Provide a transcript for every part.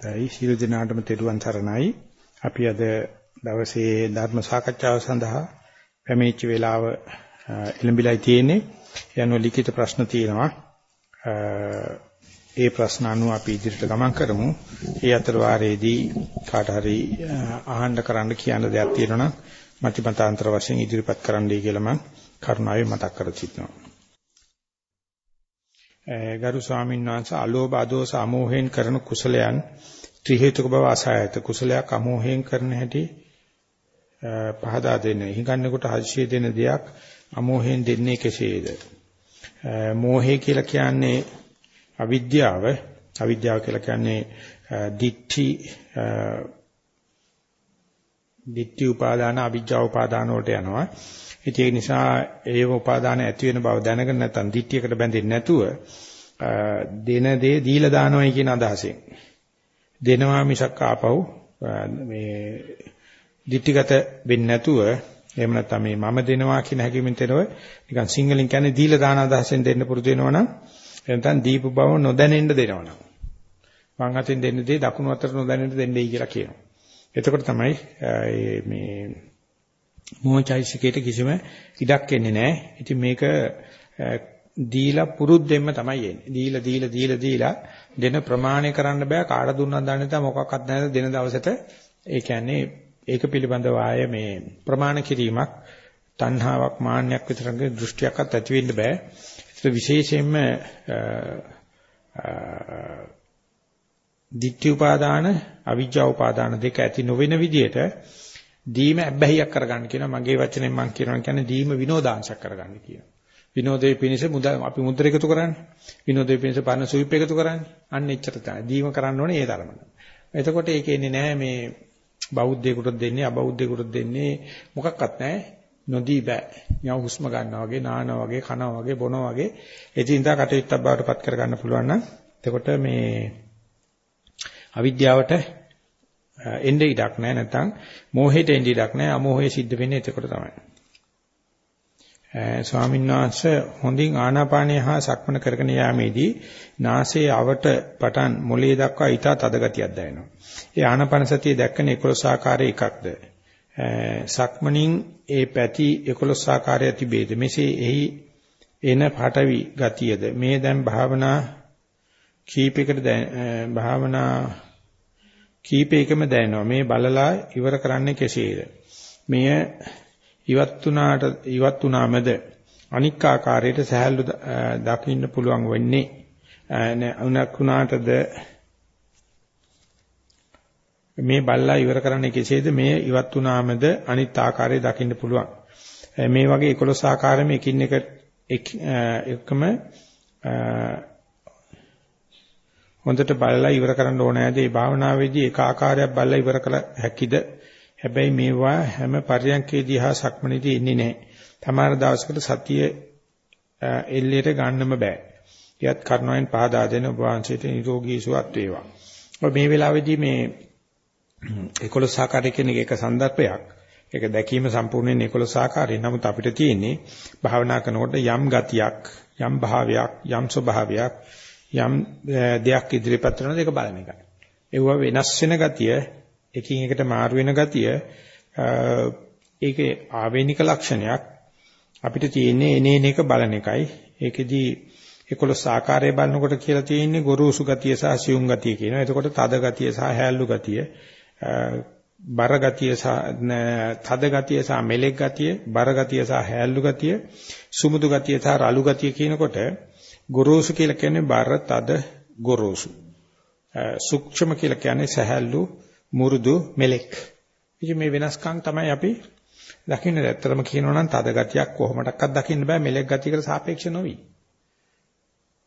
දැයි සියලු දෙනාටම තෙරුවන් සරණයි. අපි අද දවසේ ධර්ම සාකච්ඡාව සඳහා පැමිණිච්ච වෙලාව එළඹිලා තියෙන්නේ. යන ලිඛිත ප්‍රශ්න තියෙනවා. ඒ ප්‍රශ්න අනුව අපි ඉදිරියට ගමන් කරමු. ඒ අතර වාරයේදී කාට හරි අහන්න කරන්න කියන දෙයක් තියෙනවා නම් මතිමතාන්තර වශයෙන් ඉදිරිපත් කරන්නයි කියලා මම කරුණාවෙන් මතක් කර සිටිනවා. ගරු ස්වාමීන් වහන්සේ අලෝභ අදෝස අමෝහයෙන් කරන කුසලයන් ත්‍රි හේතුක බව අසහායත කුසලයක් අමෝහයෙන් කරන හැටි පහදා දෙන්න. හිඟන්නේකට හදිසිය දෙන දෙයක් අමෝහයෙන් දෙන්නේ කෙසේද? මෝහය කියලා කියන්නේ අවිද්‍යාව. අවිද්‍යාව කියලා කියන්නේ දිට්ඨි දිට්ඨි උපාදාන අවිජ්ජා උපාදාන වලට යනවා. ඉතින් ඒ නිසා ඒව උපාදාන ඇති වෙන බව දැනගෙන නැත්නම් දිට්ඨියකට බැඳෙන්නේ නැතුව දෙන දේ දීලා දානවයි කියන අදහසෙන් දෙනවා මිසක් ආපහු මේ දිට්ඨිගත වෙන්නේ නැතුව එහෙම නැත්නම් මේ මම දෙනවා කියන හැකියමින් තේරව නිකන් සිංහලෙන් කියන්නේ දීලා දාන අදහසෙන් දෙන්න පුරුදු වෙනවනම් නැත්නම් දීපු බව නොදැනෙන්න දෙනවනම් වම් අතින් දෙන්න දේ දකුණු අතට නොදැනෙන්න දෙන්නයි කියලා කියනවා. එතකොට තමයි මේ මොහොචෛසිකේට කිසිම ඉඩක් එන්නේ නැහැ. ඉතින් මේක දීලා පුරුද්දෙන්ම තමයි එන්නේ. දීලා දීලා දීලා දීලා දෙන ප්‍රමාණය කරන්න බෑ. කාට දුන්නත් දන්නේ නැත්නම් මොකක්වත් නැද්ද දෙන දවසට ඒ කියන්නේ ඒක පිළිබඳව ආය මේ ප්‍රමාණ කිරීමක් තණ්හාවක් මාන්නයක් විතරගේ දෘෂ්ටියක්වත් ඇති වෙන්න බෑ. ඒක විශේෂයෙන්ම ditthi උපාදාන අවිජ්ජා උපාදාන දෙක ඇති නොවන විදිහට දීම අබ්බැහියක් කරගන්න කියනවා මගේ වචනෙන් මම කියනවා කියන්නේ දීම විනෝදාංශයක් කරගන්න කියනවා විනෝදයේ පිණිස අපි මුද්‍ර එකතු කරන්නේ. විනෝදයේ පිණිස පරණ සුවිප් එකතු කරන්නේ. අන්න එච්චර තමයි. දීම කරන්න ඕනේ ඒ තරමට එතකොට ඒකේ ඉන්නේ නැහැ මේ බෞද්ධයෙකුට දෙන්නේ අබෞද්ධයෙකුට දෙන්නේ මොකක්වත් නැහැ නොදී බෑ. නිකන් හුස්ම ගන්නවා වගේ, නානවා වගේ, කනවා වගේ, බොනවා වගේ. එදින්දා කටයුත්තක් බවට පත් කරගන්න පුළුවන් නම් එතකොට මේ අවිද්‍යාවට එන්නේ ඉඩක් නැහැ නැත්නම් මෝහයට එන්නේ ඉඩක් නැහැ අමෝහය සිද්ධ වෙන්නේ එතකොට තමයි. ස්වාමීන් වහන්සේ හොඳින් ආනාපානය හා සක්මන කරගෙන යාමේදී නාසයේ අවට පටන් මොළයේ දක්වා ඊට තද ගතියක් දැනෙනවා. ඒ ආනාපාන සතිය දැක්කන 11 ආකාරයේ එකක්ද? සක්මනින් ඒ පැති 11 ආකාරය තිබේද? මෙසේ එහි එන පාඨවි ගතියද මේ දැන් භාවනා කීපයකට භාවනා කීපයකම දැනෙනවා. මේ බලලා ඉවර කරන්නේ කෙසේද? මෙය ඉවත් වුණාට ඉවත් වුණාමද අනික් ආකාරයට සහැල්ලු දකින්න පුළුවන් වෙන්නේ උනක් වුණාටද මේ බල්ලා ඉවර කරන්නේ කෙසේද මේ ඉවත් වුණාමද අනිත් ආකාරයට දකින්න පුළුවන් මේ වගේ 11 ආකාරෙම එකින් එක එකම හොඳට බලලා ඉවර කරන්න ඕනෑද මේ භාවනාවේදී එක ආකාරයක් බලලා ඉවර කළ හැකිද හැබැයි මේවා හැම පරියන්කේදී හා සක්මනේදී ඉන්නේ නැහැ. තමාර දවසකට සතිය එල්ලයට ගන්නම බෑ. ඊයත් කර්ණයෙන් පහදා දෙන ඔබ වහන්සේට නිරෝගී සුවත් වේවා. ඔබ මේ වෙලාවේදී මේ 11 ආකාරය කියන එක සන්දර්භයක්. ඒක දැකීම සම්පූර්ණයෙන් 11 ආකාරයෙන්. නමුත් අපිට තියෙන්නේ භාවනා කරනකොට යම් ගතියක්, යම් භාවයක්, යම් ස්වභාවයක්, යම් දෙයක් ඉදිරිපත් කරන දෙක බලන එකයි. ඒව වෙනස් වෙන ගතිය එකින් එකට මාරු වෙන ගතිය ඒකේ ආවේනික ලක්ෂණයක් අපිට තියෙන්නේ එනේන එක බලන එකයි ඒකෙදී 11 ආකාරය බලනකොට කියලා තියෙන්නේ ගොරෝසු ගතිය සහ සියුම් ගතිය කියනවා. එතකොට තද ගතිය සහ හැල්ලු ගතිය බර ගතිය සහ තද ගතිය සහ මෙලෙක් ගතිය බර ගතිය සහ හැල්ලු ගතිය සුමුදු ගතිය සහ රළු ගතිය කියනකොට ගොරෝසු කියලා කියන්නේ බර තද ගොරෝසු සූක්ෂම කියලා කියන්නේ සහැල්ලු මුරුදු මෙලෙක්. ඉතින් මේ වෙනස්කම් තමයි අපි දකින්නේ. ඇත්තටම කියනවා නම් තද ගතියක් කොහොමඩක්වත් දකින්න බෑ මෙලෙක් ගතියකට සාපේක්ෂ නොවි.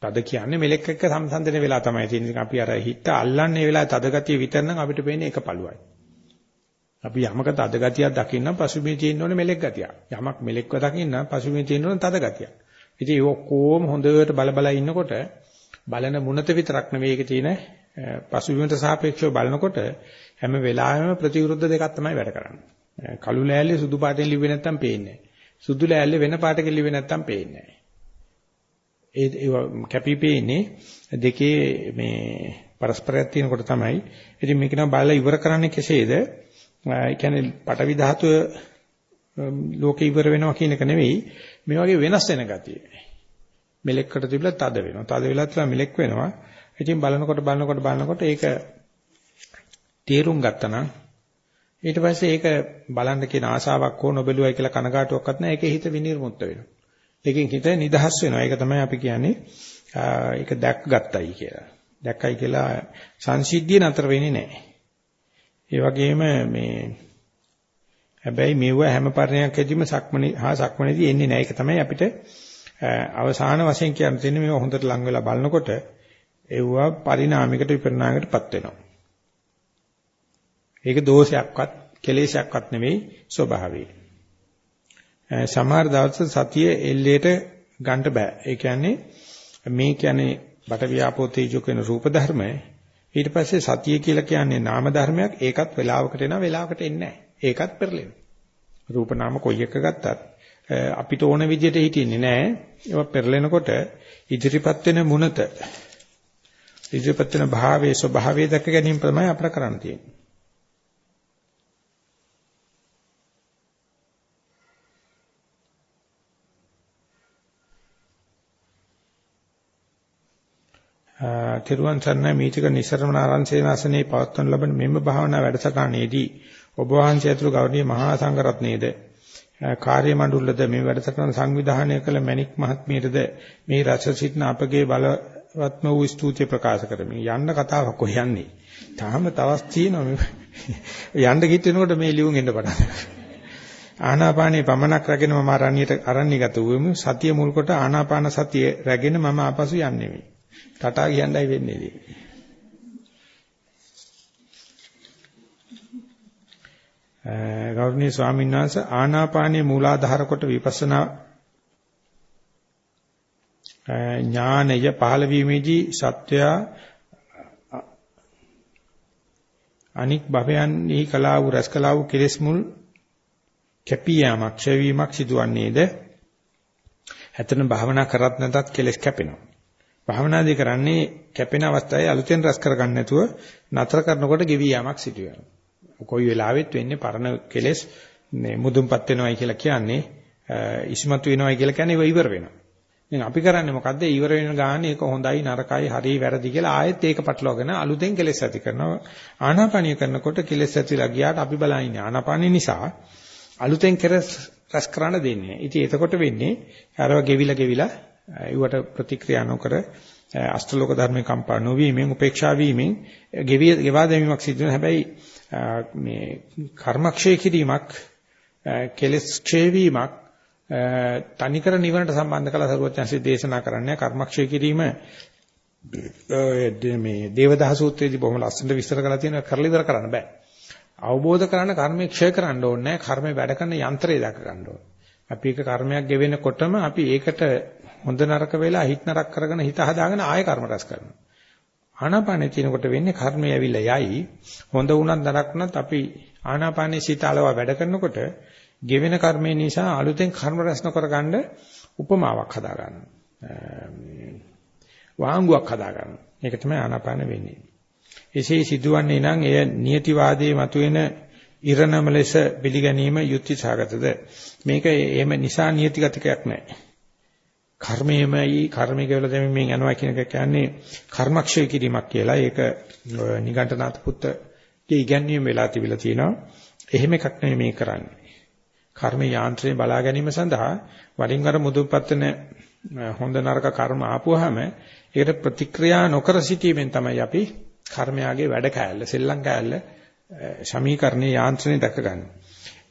තද කියන්නේ මෙලෙක් එක්ක සම්සන්දනය වෙලා තමයි තියෙන්නේ. අපි අර හිත අල්ලන්නේ වෙලාවේ තද ගතිය විතර නම් අපිට පේන්නේ එක පළුවයි. අපි යමක තද ගතියක් දකින්න පසුබිමේ තියෙන්න ඕනේ මෙලෙක් ගතියක්. යමක් මෙලෙක්ව දකින්න පසුබිමේ තියෙන්න ඕනේ තද ගතියක්. ඉතින් ඒ ඔක්කොම හොඳට බල බල ඉන්නකොට බලන මුනත විතරක් නෙවෙයි ඒකේ තියෙන පසුබිමට සාපේක්ෂව බලනකොට හැම වෙලාවෙම ප්‍රතිවිරුද්ධ දෙකක් තමයි වැඩ කරන්නේ. කළු ලෑල්ලේ සුදු පාටෙන් ලිව්වේ නැත්තම් පේන්නේ සුදු ලෑල්ලේ වෙන පාටකින් ලිව්වේ නැත්තම් පේන්නේ ඒ කැපිපේන්නේ දෙකේ මේ පරස්පරයක් තියෙනකොට තමයි. ඉතින් මේක නම් බලලා ඉවර කරන්නේ කෙසේද? ඒ කියන්නේ පටවි ධාතුව ලෝකේ ඉවර වෙනවා කියන එක නෙවෙයි මේ වගේ වෙනස් වෙන ගතිය. මෙලෙක්කට තිබිලා තද වෙනවා. තද වෙලා තිබලා මෙලෙක් වෙනවා. ඉතින් බලනකොට බලනකොට බලනකොට ඒක තේරුම් ගත්තා නම් ඊට පස්සේ ඒක බලන්න කියන ආසාවක් හෝ නොබලුවයි කියලා කනගාටුවක්වත් නැහැ. ඒකේ හිත විනිර්මුක්ත වෙනවා. ඒකෙන් හිත නිදහස් වෙනවා. ඒක තමයි අපි කියන්නේ ඒක දැක් ගත්තයි කියලා. දැක්කයි කියලා සංසිද්ධිය නතර වෙන්නේ නැහැ. ඒ වගේම මේ හැබැයි මෙව හැම පරිණයක් ඇදීම සක්මණේ හා සක්මණේදී එන්නේ නැහැ. ඒක තමයි අපිට අවසාන වශයෙන් කියන්න තියෙන්නේ මේව හොඳට ලං වෙලා බලනකොට ඒවා පරිණාමයකට විපරිණාමයකටපත් වෙනවා. ඒක දෝෂයක්වත් කෙලෙසයක්වත් නෙවෙයි ස්වභාවය. සමහර දවස් සතිය එල්ලේට ගන්න බෑ. ඒ කියන්නේ මේ කියන්නේ බට ව්‍යාපෝ තේජෝ කියන රූප ධර්මය ඊට පස්සේ සතිය කියලා කියන්නේ නාම ධර්මයක් ඒකත් වෙලාවකට එනවා වෙලාවකට එන්නේ නැහැ ඒකත් පෙරලෙනවා රූප නාම කොයි එක ගත්තත් අපිට ඕන විදිහට හිටින්නේ නැහැ ඒවා පෙරලෙනකොට ඉදිරිපත් වෙන මුනත ඉදිරිපත් වෙන භාවයේ ස්වභාවය දැක ගැනීම තමයි අපිට කරන්න තියෙන්නේ. තිරුවන් සරණයි. මීතික නිසරණ ආරංසේනාසනේ පවත්වන ලබන මෙම භාවනා වැඩසටහනේදී ඔබ වහන්සේ ඇතුළු ගෞරවනීය මහා සංඝරත්නයේද කාර්ය මණ්ඩලද මේ වැඩසටහන සංවිධානය කළ මණික් මහත්මියටද මේ රස සිටින අපගේ බලවත්ම වූ ස්තුතිය ප්‍රකාශ කරමි. යන්න කතාවක් කොහොයන්නේ. තාම තවස් තියෙනවා යන්න කිත් වෙනකොට මේ ලියුම් එන්න පටන් ආනාපානේ පමනක් රැගෙන මම අරණියට අරණිගත වූෙමු සතිය මුල් කොට ආනාපාන සතිය රැගෙන මම ආපසු යන්නේ ටටා කියන්නයි වෙන්නේ ගෞරවනීය ස්වාමීන් වහන්සේ ආනාපානයේ මූලාධාර කොට විපස්සනා ඥානය පහළ වීමේදී සත්වයා අනික් භවයන්හි කලාව රැස් කලාව කෙලෙස් මුල් කැපියාමක් ඡවීමක් සිදුවන්නේද? ඇතන භාවනා කරත් නැතත් කෙලෙස් කැපෙනවා. භාවනාදී කරන්නේ කැපෙන අවස්ථාවේ අලුතෙන් රස කරගන්න නැතුව නතර කරනකොට ගෙවි යාමක් සිදු වෙනවා. කොයි වෙලාවෙත් වෙන්නේ පරණ කෙලෙස් මේ මුදුන්පත් වෙනවයි කියලා කියන්නේ ඉස්මතු වෙනවයි කියලා කියන්නේ ඒව ඉවර වෙනවා. දැන් අපි කරන්නේ මොකද්ද? ඉවර වෙන ගානේ ඒක හොඳයි නරකයි හරි වැරදි කියලා ආයෙත් ඒක පටලවාගෙන අලුතෙන් කෙලෙස් ඇති කරනවා. ආනාපානිය කරනකොට කෙලෙස් ඇතිලා ගියාට අපි බලන්නේ ආනාපානිය නිසා අලුතෙන් කෙලෙස් රස කරන්න දෙන්නේ. ඉතින් එතකොට වෙන්නේ අරව ගෙවිලා ගෙවිලා ඒවට ප්‍රතික්‍රියා නොකර අෂ්ටලෝක ධර්මේ කම්පා නොවීමෙන් උපේක්ෂා වීමෙන් ගෙවිය ගෙවා දැමීමක් සිදු වෙන හැබැයි මේ කර්මක්ෂය කිරීමක් කෙලස් ක්ෂය වීමක් තනිකර නිවනට සම්බන්ධ කළ සරුවචන්සේ දේශනා කරන්නේ කර්මක්ෂය කිරීම මේ දේවදහ සූත්‍රයේදී බොහොම ලස්සනට විස්තර කරලා තියෙනවා කරලා ඉවර කරන්න බෑ. අවබෝධ කරගන්න කර්මය ක්ෂය කරන්න ඕනේ නැහැ. කර්මය වැඩ කරන යන්ත්‍රය දක ගන්න ඕනේ. අපි එක කර්මයක් ගෙවෙනකොටම අපි ඒකට හොඳ නරක වෙලා හිත නරක කරගෙන හිත හදාගෙන ආයෙ කර්ම රැස් කරනවා. ආනාපානෙ තිනකොට වෙන්නේ කර්මය ඇවිල්ලා යයි. හොඳ වුණත් නරක වුණත් අපි ආනාපානෙ සිතාලව වැඩ කරනකොට ගෙවෙන කර්මය නිසා අලුතෙන් කර්ම රැස් නොකර ගන්න උපමාවක් හදා ගන්නවා. වාංගුවක් හදා ගන්නවා. ඒක තමයි ආනාපාන වෙන්නේ. එසේ සිදුවන්නේ නම් එය නියතිවාදයේ මතුවෙන ඉරණම ලෙස පිළිගැනීම යුක්තිසහගතද මේක එහෙම නිසා නියතිගතකයක් නැහැ කර්මයමයි කර්මික වල දෙමින් යනවා කියන එක කියන්නේ කර්මක්ෂය කිරීමක් කියලා. ඒක නිගණ්ඨනාත පුත්තගේ ඉගැන්වීම වෙලා තිබිලා තියෙනවා. එහෙම එකක් නෙමෙයි මේ කරන්නේ. කර්ම යාන්ත්‍රණය බලා ගැනීම සඳහා වරින් වර මුදුපත් වෙන හොඳ නරක කර්ම ආපුවාම ඒකට ප්‍රතික්‍රියා නොකර සිටීමෙන් තමයි අපි කර්මයාගේ වැඩ කෑල්ල සෙල්ලම් කෑල්ල සමීකරණේ යාන්ත්‍රණය දැකගන්නේ.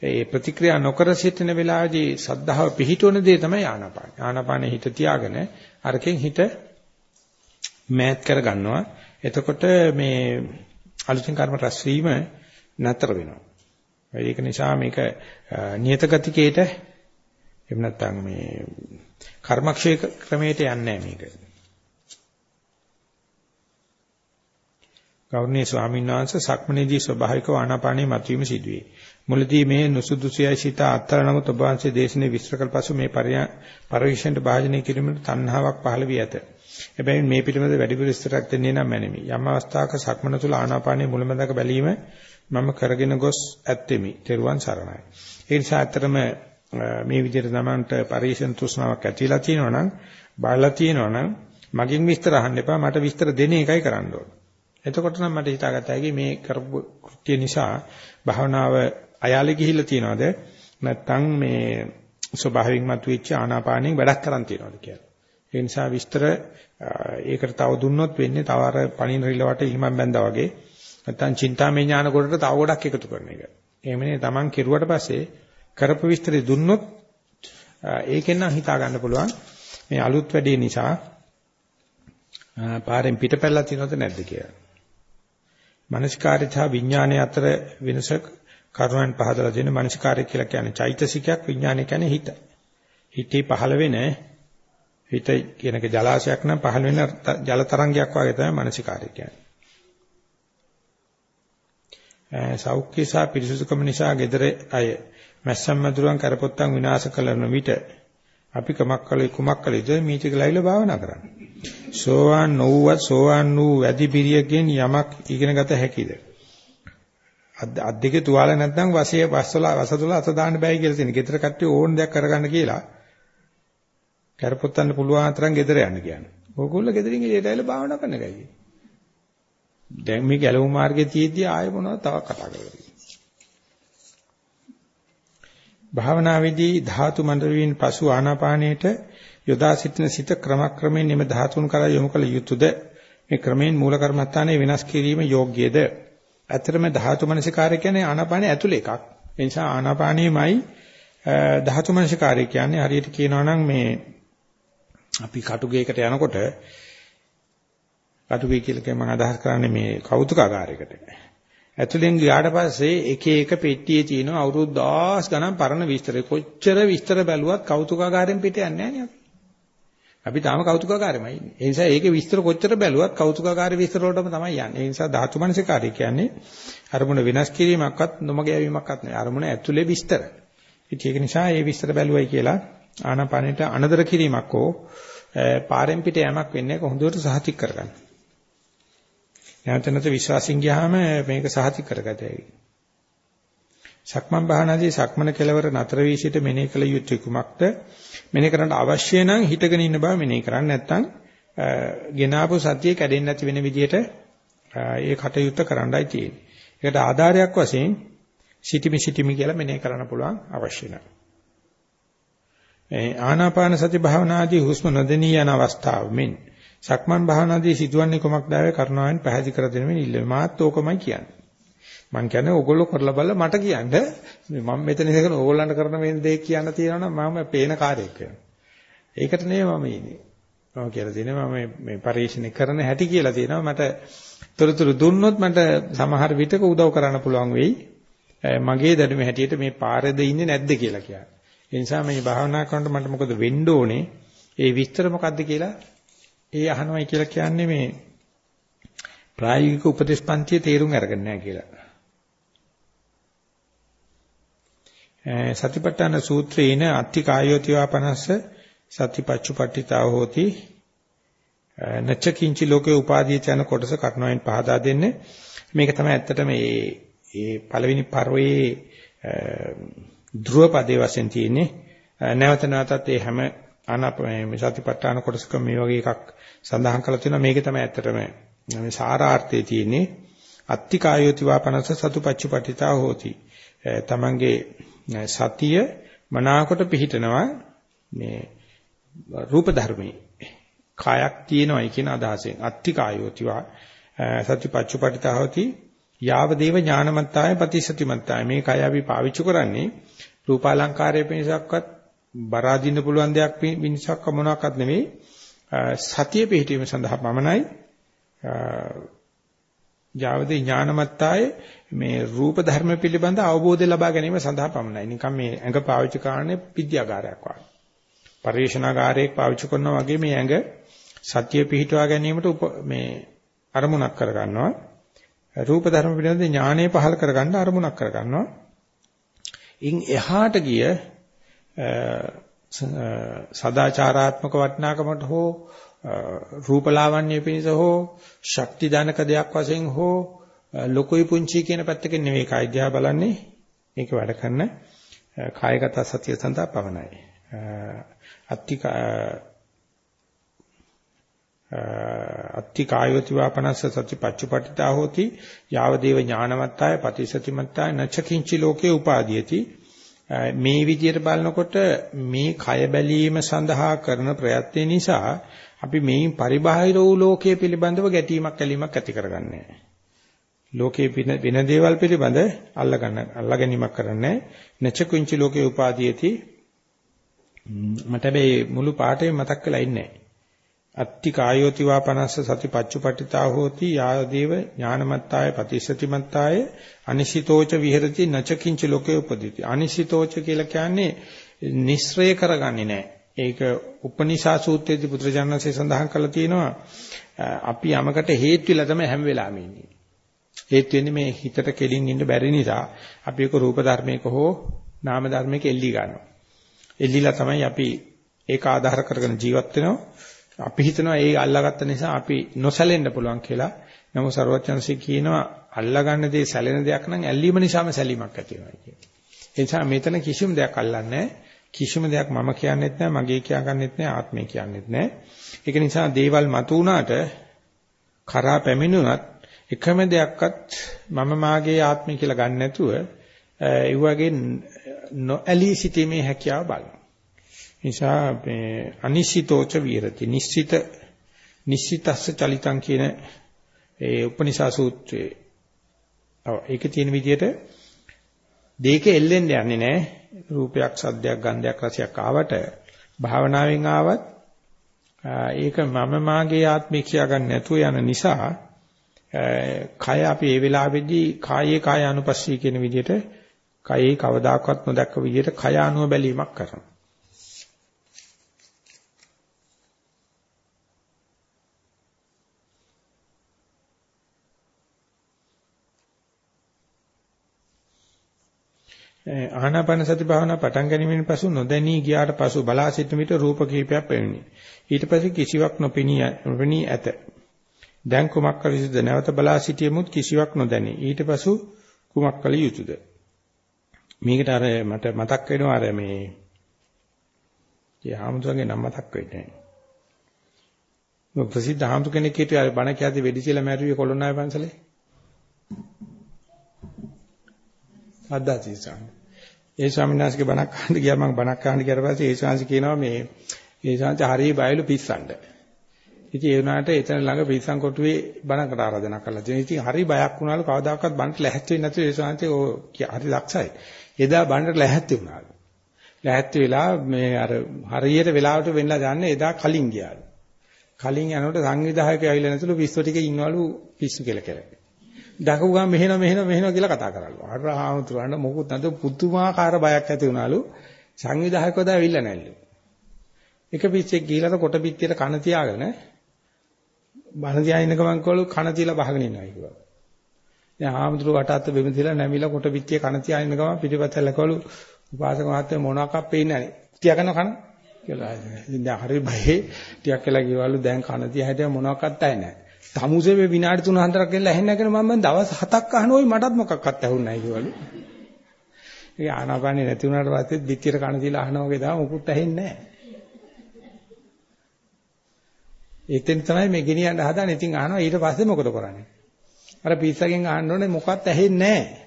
ඒ ප්‍රතික්‍රියා නොකර සිටින වෙලාවේදී සද්ධාව පිහිටවන දේ තමයි ආනාපාන. ආනාපානෙ හිත තියාගෙන අරකින් හිත මෑත් කර ගන්නවා. එතකොට මේ අලුතින් කර්ම රැස් වීම නතර වෙනවා. ඒක නිසා මේක නියත ගතිකේට එහෙම නැත්නම් මේ කර්මක්ෂය ක්‍රමයට යන්නේ මේක. ගෞරවනීය ස්වාමීන් වහන්සේ සක්මනේදී ස්වභාවිකව ආනාපානයේ මතුවීම සිදුවේ. මුලදී මේ නුසුදුසුයයි සිත අත්තර නමුත් ඔබ වහන්සේ දේශනේ විස්තර කළ පසු මේ පරිශ්‍රණයට භාජනය කිරීමට තණ්හාවක් පහළ වී ඇත. එබැවින් මේ පිළිබඳ වැඩිපුර විස්තරයක් දෙන්නේ නම් මැනවි. යම් අවස්ථාවක සක්මන තුල ආනාපානයේ මුලමඳක බැලීම මම කරගෙන ගොස් ඇත්තෙමි. තෙරුවන් සරණයි. ඒ නිසා ඇත්තටම මේ විදිහට තමන්ට පරිශ්‍රණ තෘෂ්ණාවක් ඇතිලා තියෙනවා නම් බලලා තියෙනවා නම් මගෙන් විස්තර අහන්න එපා මට විස්තර දෙන එකයි කරන්න ඕන. එතකොට නම් මට හිතාගත්ත හැකි මේ කරපු කෘත්‍ය නිසා භාවනාව අයාලේ ගිහිල්ලා තියනවද නැත්නම් මේ ස්වභාවයෙන් මතුවෙච්ච ආනාපානෙන් වැඩක් කරන් තියනවද කියලා. ඒ නිසා විස්තර ඒකට තව දුන්නොත් වෙන්නේ තව අර පණින රිලවට ඉහිමන් බැඳා වගේ නැත්නම් චින්තාමය ඥාන කොටට තව ගොඩක් එකතු කරන එක. එහෙමනේ Taman කෙරුවට පස්සේ කරපු විස්තරي දුන්නොත් ඒකෙන් නම් හිතා ගන්න පුළුවන් මේ අලුත් වැඩේ නිසා පාරෙන් පිටපැල්ලා තියෙනවද නැද්ද කියලා. මනස්කාරය සහ විඥානය අතර වෙනසක් කරුණන් පහදලා දෙන මනස්කාරය කියලා කියන්නේ චෛතසිකයක් විඥානය කියන්නේ හිත. හිතේ පහළ වෙන හිත කියනක ජලාශයක් නම් පහළ වෙන ජල තරංගයක් වගේ තමයි මනසිකාරය කියන්නේ. සෞඛ්‍ය සහ පිරිසුදුකම නිසා gedare අය මැස්සන් මදුරන් කරපොත්තන් විනාශ කරන විට අපි කමක් කළේ කුමක් කළේද මේක ලයිලා භාවනා කරන්න. සෝවාන් නොවුවත් සෝවාන් වූ වැඩි පිරියකින් යමක් ඉගෙන ගත හැකිද? අත් දෙකේ තුවාල නැත්නම් වශයේ වස්සල වසතුල අත දාන්න බෑ කියලා තියෙන. ගෙදර කට්ටිය ඕන දෙයක් කරගන්න කියලා. කරපොත්තන්න පුළුවන් තරම් ගෙදර යන්න කියන්නේ. ඕගොල්ලෝ ගෙදරින් එළියට ඇවිල්ලා භාවනා කරන එකයි. දැන් මේ ගැලවුම් මාර්ගයේ තියෙද්දි ආයෙ මොනවද තව කතා කරලා භාවනාවේදී ධාතු මණ්ඩලයෙන් පසු ආනාපානයට යොදා සිටින සිත ක්‍රමක්‍රමයෙන් නිම ධාතුන් කරා යොමු කළ යුතුයද මේ ක්‍රමයෙන් මූල කර්මස්ථානයේ වෙනස් කිරීම යෝග්‍යද ඇත්තටම ධාතු මනසිකාරය කියන්නේ ආනාපානයේ ඇතුළේ එකක්. ඒ නිසා ආනාපානියමයි ධාතු මනසිකාරය කියන්නේ හරියට කියනවා නම් මේ අපි කටුගේකට යනකොට කටුගේ කියලා මම අදහස් කරන්නේ මේ කෞතුකාගාරයකට. ඇතුලෙන් ගියාට පස්සේ එක එක පෙට්ටියේ තියෙන අවුරුදු 10 ගණන් පරණ විස්තර කොච්චර විස්තර බැලුවත් කෞතුකාගාරයෙන් පිට යන්නේ නැහැ අපි. තාම කෞතුකාගාරෙමයි ඉන්නේ. ඒ නිසා ඒකේ විස්තර කොච්චර බැලුවත් කෞතුකාගාරයේ විස්තර වලටම තමයි යන්නේ. ඒ නිසා ධාතු මනසිකාරය කියන්නේ අරමුණ වෙනස් කිරීමක්වත් නොමග යැවීමක්වත් නෙවෙයි. අරමුණ ඇතුලේ විස්තර. ඉතින් ඒක නිසා මේ විස්තර බැලුවයි කියලා ආනාපානෙට අනදර කිරීමක් හෝ පාරෙන් පිට යෑමක් වෙන්නේ කොහොඳට සහතික කරගන්න. නැවත නැවත විශ්වාසින් ගියාම මේක සාහිත කරගත හැකියි. සක්මන් භාවනාදී සක්මන කෙලවර නතර වී සිට මෙනෙහි කළ යුත්තේ කුමක්ද? මෙනෙහි කරන්න අවශ්‍ය නම් හිතගෙන ඉන්න බව මෙනෙහි කරන්න නැත්නම් ගෙනාපු සතිය කැඩෙන්නේ නැති වෙන විදිහට ඒ කටයුත්ත කරන්නයි තියෙන්නේ. ඒකට ආධාරයක් වශයෙන් සිටිමි සිටිමි කියලා මෙනෙහි කරන්න පුළුවන් අවශ්‍ය නැහැ. ආනාපාන සති භාවනාදී හුස්ම නොදෙනී යන අවස්ථාව මෙන් සක්මන් භාවනාදී සිදුවන්නේ කොමක්ද ආවේ කරුණාවෙන් පැහැදිලි කර දෙන්න වෙන්නේ ඉල්ල මාත් ඕකමයි කියන්නේ. මම කියන්නේ ඕගොල්ලෝ කරලා බලලා මට කියන්න මම මෙතන ඉඳගෙන ඕගොල්ලන්ට කරන මේ දේ කියන්න තියෙනවනම් මම පේන කාර්යයක් වෙනවා. ඒකට නෙවෙයි මම ඉන්නේ. මම කියලා තියෙනවා මම මේ පරිශීලනය කරන හැටි කියලා තියෙනවා මට තොරතුරු දුන්නොත් මට සමහර විටක උදව් කරන්න පුළුවන් වෙයි. මගේ දැනුම හැටියට මේ පාරේද ඉන්නේ නැද්ද කියලා කියන්නේ. ඒ නිසා මේ භාවනා කරනකොට මට මොකද වෙන්න ඕනේ? ඒ විස්තර මොකද්ද කියලා ඒ අහනවයි කියලා කියන්නේ මේ ප්‍රායෝගික උපදේශ පන්තියේ තේරුම් අරගෙන නැහැ කියලා. සතිපට්ඨාන සූත්‍රයේන අත්ති කායෝතිවා 50 සතිපච්චුපට්ඨිතා හෝති නච්ච කිංචි ලෝකේ උපාදී යන කොටස කර්ණයෙන් පහදා දෙන්නේ. මේක තමයි ඇත්තටම මේ මේ පළවෙනි පර්වයේ ධ්‍රුව පදේ වශයෙන් තියෙන්නේ. නැවත නැවතත් මේ හැම ආනාපාන සතිපට්ඨාන කොටසක මේ වගේ එකක් සඳහන් කරලා තියෙනවා. මේක තමයි ඇත්තටම මේ සාරාර්ථයේ තියෙන්නේ අත්ති කායෝති වාපනස සතුපච්චපටිතා හෝති. තමන්ගේ සතිය මනාකොට පිහිටනවා මේ රූප ධර්මයේ. කායක් තියෙනවයි කියන අදහසෙන්. අත්ති කායෝති වා සතිපච්චපටිතා හෝති. යාව දේව ඥානමත්තාය ප්‍රතිසතිමත්තාය මේ කය අපි පාවිච්චි කරන්නේ රූපාලංකාරයේ පිණිසක්වත් බර අදින්න පුළුවන් දෙයක් මිනිසක්ක මොනවාක්වත් නෙවෙයි සතිය පිහිටීම සඳහා පමණයි. ජාවදී ඥානමත්තායේ මේ රූප ධර්ම පිළිබඳ අවබෝධය ලබා ගැනීම සඳහා පමණයි. නිකම් මේ ඇඟ පාවිච්චි කරන්නේ විද්‍යාගාරයක් වගේ. පරිශනාගාරයක් පාවිච්චි කරනවා වගේ මේ ඇඟ සතිය පිහිටවා ගැනීමට මේ අරමුණක් කරගන්නවා. රූප ධර්ම පිළිබඳ ඥානය පහල කරගන්න අරමුණක් කරගන්නවා. ඉන් එහාට ගිය සදාචාරාත්මක වටිනාකමට හෝ රූපලාවන්‍ය පිණිස හෝ ශක්ති දානක දෙයක් වශයෙන් හෝ ලොකුයි පුංචි කියන පැත්තකින් නෙවෙයි කායිද්‍යා බලන්නේ. මේක වැඩ කරන කායගත සතිය සඳහා පවණයි. අත්ති අත්ති කායෝති වාපනස්ස සති පච්චුපට්ඨිතා හෝති. යාව දේව ඥානවත්තාය පටිසතිමත්තාය නචකින්චි ලෝකේ උපාදීයති. මේ විදියට බලනකොට මේ කය බැලීම සඳහා කරන ප්‍රයත්න නිසා අපි මේ පරිබාහිර වූ ලෝකයේ පිළිබඳව ගැටීමක් ඇලීමක් ඇති කරගන්නේ ලෝකයේ වෙන දේවල් පිළිබඳ අල්ලගන්න අල්ලගැනීමක් කරන්නේ නචකුංචි ලෝකේ උපාදීයති. මට මේ මුළු පාඩේ මතක් වෙලා ඉන්නේ අත්ති කායෝති වාපනස්ස සති පච්චුපට්ඨිතා හෝති. යාදේව ඥානමත්තාය පතිසතිමත්තාය අනිසිතෝච විහෙරති නචකින්ච ලෝකේ උපදිති. අනිසිතෝච කියලා කියන්නේ නිස්සය කරගන්නේ නැහැ. ඒක උපනිෂා සූත්‍රයේදී පුත්‍රජානන්සේ සඳහන් කරලා තියෙනවා අපි යමකට හේතු වෙලා තමයි හැම වෙලාවෙම ඉන්නේ හේතු වෙන්නේ මේ හිතට කෙලින් ඉන්න බැරි නිසා අපි ඒක රූප ධර්මයක හෝ නාම ධර්මයක එල්ලි ගන්නවා එල්ලිලා තමයි අපි ඒක ආධාර කරගෙන ජීවත් වෙනවා අපි හිතනවා ඒ අල්ලාගත්ත නිසා අපි නොසැලෙන්න පුළුවන් කියලා. නමුත් ਸਰවඥන්සේ කියනවා අල්ලාගන්න දේ සැලෙන දෙයක් නම් ඇල්ලීම නිසාම සැලීමක් ඇති වෙනවා කියලා. ඒ නිසා මෙතන කිසිම දෙයක් අල්ලන්නේ කිසිම දෙයක් මම කියන්නෙත් නැහැ, මගේ කියාගන්නෙත් නැහැ, ආත්මය කියන්නෙත් නැහැ. ඒක නිසා දේවල් මතු වුණාට කරා පැමිණුණත් එකම දෙයක්වත් මම මාගේ ආත්මය කියලා ගන්න නැතුව ඒ වගේ නොඇලී සිටීමේ හැකියාව බලනවා. නිසා මේ අනිශ්චිතෝච විරති නිශ්චිත නිශ්චිතස්ස චලිතං කියන ඒ උපනිෂා සූත්‍රයේ ඔව් ඒකේ තියෙන විදිහට දෙයක එල්ලෙන්න යන්නේ නැහැ රූපයක් සද්දයක් ගන්ධයක් රසයක් ආවට භාවනාවෙන් ආවත් ඒක මම මාගේ ආත්මය කියා ගන්න නැතුව යන නිසා කය අපි ඒ වෙලාවේදී කායේ කාය අනුපස්සී කියන විදිහට කයේ කවදාකවත් නොදක්ක විදිහට කය අනුව බැලීමක් කරනවා. ආනාපාන සති භාවනා පටන් ගැනීමෙන් පසු නොදැනී ගියාට පසු බලා සිටන විට රූප කීපයක් පෙනුනි. ඊට පස්සේ කිසිවක් නොපෙනී නොපෙනී ඇත. දැන් කුමක් කළ යුතුද? නැවත බලා සිටියෙමුත් කිසිවක් නොදැනී. ඊට පසු කුමක් කළ යුතුද? මේකට අර මට මතක් වෙනවා අර මේ යාමතුන්ගේ නම මතක් වෙන්නේ නැහැ. ප්‍රසිද්ධ ආමතු කෙනෙක් හිටියේ අර බණ කියද්දි වෙඩි කියලා මැරුවේ කොළොනාවේ පන්සලේ. අද්දාචි ස්වාමීන්. ඒ ස්වාමීන් වහන්සේගේ බණක් අහන්න ගියා මම බණක් අහන්න ගියාට පස්සේ ඒ ස්වාමීන් කියනවා මේ ඒ ස්වාමීන් හරිය බයලු පිස්සන්ඩ. ඉතින් ඒ වුණාට එතන ළඟ පිස්සන් කොටුවේ බණකට ආරාධනා කළා. ඉතින් හරි බයක් වුණාලු කවදාකවත් බණට ලැහැත් වෙන්නේ නැතුව ඒ ස්වාමීන් ඕ හරි දක්ෂයි. එදා බණට ලැහැත් වුණාලු. ලැහැත් වෙලා මේ අර හරියට වෙලාවට වෙන්නලා යන්නේ එදා කලින් ගියාලු. කලින් යනකොට සංවිධායකයෝ ඇවිල්ලා නැතුළු පිස්සු ටික ඉන්නවලු පිස්සු කියලා කියලා. දකපු ගමන් මෙහෙනවා මෙහෙනවා මෙහෙනවා කියලා කතා කරලු. අර හාමුදුරන්ට මොකුත් නැතු පුදුමාකාර බයක් ඇති වුණාලු. සංවිධායකව දා ඇවිල්ලා නැල්ලු. එක පිස්සෙක් ගිහිලා කොට පිටියට කන තියාගෙන බන තියා ඉන්න ගමන් කවලු කන තියලා බහගෙන ඉන්නවා කිව්වා. දැන් හාමුදුරුව වට අත බෙම තියලා නැමිලා කොට පිටියේ කන තියා ඉන්න ගමන් පිටිපස්සෙන් ලකවලු උපාසක මහත්තයා මොනවාක් පේන්නේ නැහැ. තියාගෙන කන කියලා. ඉතින් දැන් හරි බයේ ටිකක් කියලා කිව්වලු දැන් කන තියා හිටිය මොනවාක්වත් නැහැ. තමුසේ මේ විනාඩි 3-4ක් ගෙල්ලා ඇහෙන්නේ නැගෙන මම දවස් 7ක් අහන ওই මටත් මොකක්වත් ඇහුන්නේ නැහැ කිව්වලු. ඒ ආනාපානේ නැති වුණාට පස්සේ දික්කිර කන දීලා අහනවා වගේ තමයි මොකුත් ඇහෙන්නේ නැහැ. එතෙන් තමයි මේ ගෙනියන්න හදාන්නේ. ඉතින් අහනවා ඊට පස්සේ මොකද කරන්නේ? අර පිස්සගෙන් අහන්න ඕනේ මොකක්වත් ඇහෙන්නේ නැහැ.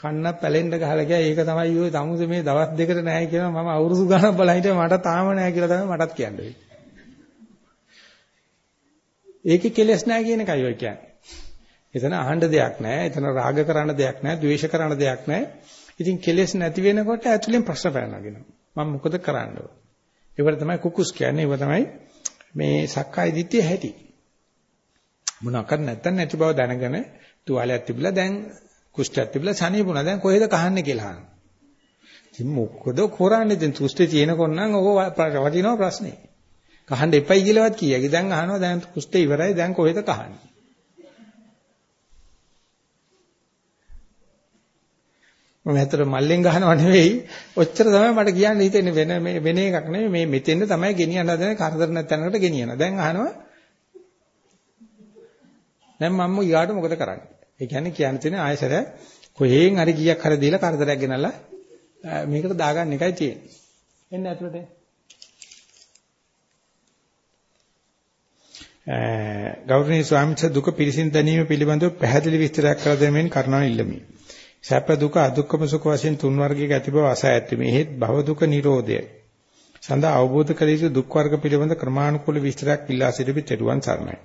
කන්න පැලෙන්න ගහලා ගියා. ඒක තමයි ඔය තමුසේ මේ දවස් දෙකට නැහැ කියලා මම අවුරුදු ගණන් බලන් හිටියා මට තාම නැහැ කියලා තමයි මටත් කියන්නේ. ඒකේ කෙලස් නැහැ කියන එකයි ඔය කියන්නේ. එතන අහන්න දෙයක් නැහැ. එතන රාග කරන්න දෙයක් නැහැ. ද්වේෂ කරන්න දෙයක් නැහැ. ඉතින් කෙලස් නැති වෙනකොට ඇතුලෙන් ප්‍රශ්න පැනනගෙනවා. මම මොකද කරන්න ඕන? ඒවට තමයි කුකුස් කියන්නේ. ඒව තමයි මේ සක්කාය දිට්ඨිය හැටි. මොනවාක්වත් නැත්තම් නැති බව දැනගෙන තුවාලයක් තිබිලා දැන් කුෂ්ඨයක් තිබිලා සනීපුණා. දැන් කොහෙද කහන්නේ කියලා අහනවා. ඉතින් මොකද කරන්නේ දැන් තුෂ්ඨේ තියෙනකොට නම් ඕක වටිනවා ප්‍රශ්නේ. කහන්න එපයි කියලාවත් කියයි. දැන් අහනවා දැන් කුෂ්ඨ ඉවරයි දැන් කොහෙද කහන්නේ? මම ඇත්තට මල්ලෙන් ගහනව නෙවෙයි. ඔච්චර තමයි මට කියන්න හිතෙන්නේ වෙන මේ වෙන එකක් නෙවෙයි මේ මෙතෙන්ද තමයි ගෙනියන්න හදන කරදර නැත්නම්කට ගෙනියන. දැන් අහනවා දැන් මම ඊගාට මොකද කරන්නේ? ඒ කියන්නේ කියන්න තියෙන ආයසර කොහෙන් හරි කීයක් හරි දීලා කරදරයක් ගෙනල්ලා මේකට දාගන්න එකයි තියෙන්නේ. එන්න ඇතුළට. ගෞරවනීය ස්වාමීන් වහන්සේ දුක පිරිසින් දැනීම පිළිබඳව පැහැදිලි විස්තරයක් කර දෙමින් කරුණාවෙන් ඉල්ලමි. සැප දුක අදුක්කම සුඛ වශයෙන් තුන් වර්ගයක ඇති බව අසා ඇත්තේ. මෙහෙත් භව දුක නිරෝධය. සඳහා අවබෝධ කළ යුතු දුක් වර්ග පිළිබඳ ක්‍රමානුකූල විස්තරයක් ඉල්ලා සිටිපි තෙරුවන් සරණයි.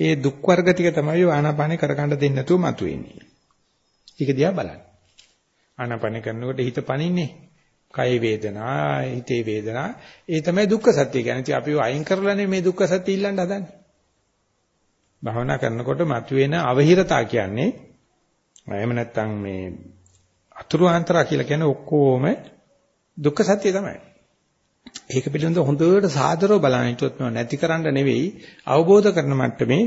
ඒ දුක් වර්ග ටික තමයි ආනාපානේ කරගන්න දෙන්නේ නැතුව මතුවෙන්නේ. ඒක දිහා බලන්න. ආනාපානේ කරනකොට හිත පනින්නේ. කය වේදනා, හිතේ වේදනා. ඒ තමයි දුක්ඛ සත්‍ය කියන්නේ. අපි අයින් කරලානේ මේ දුක්ඛ සත්‍ය ඉල්ලන්න හදන්නේ. භාවනා කරනකොට මතුවෙන අවහිරතා කියන්නේ එහෙම නැත්නම් මේ අතුරු ආන්තරා කියලා කියන්නේ ඔක්කොම දුක්ඛ සත්‍ය තමයි. ඒක පිළිබඳව හොඳට සාදරව බලන්න හිතුවොත් නෝ නැතිකරන්න නෙවෙයි අවබෝධ කරන මට්ටමේ.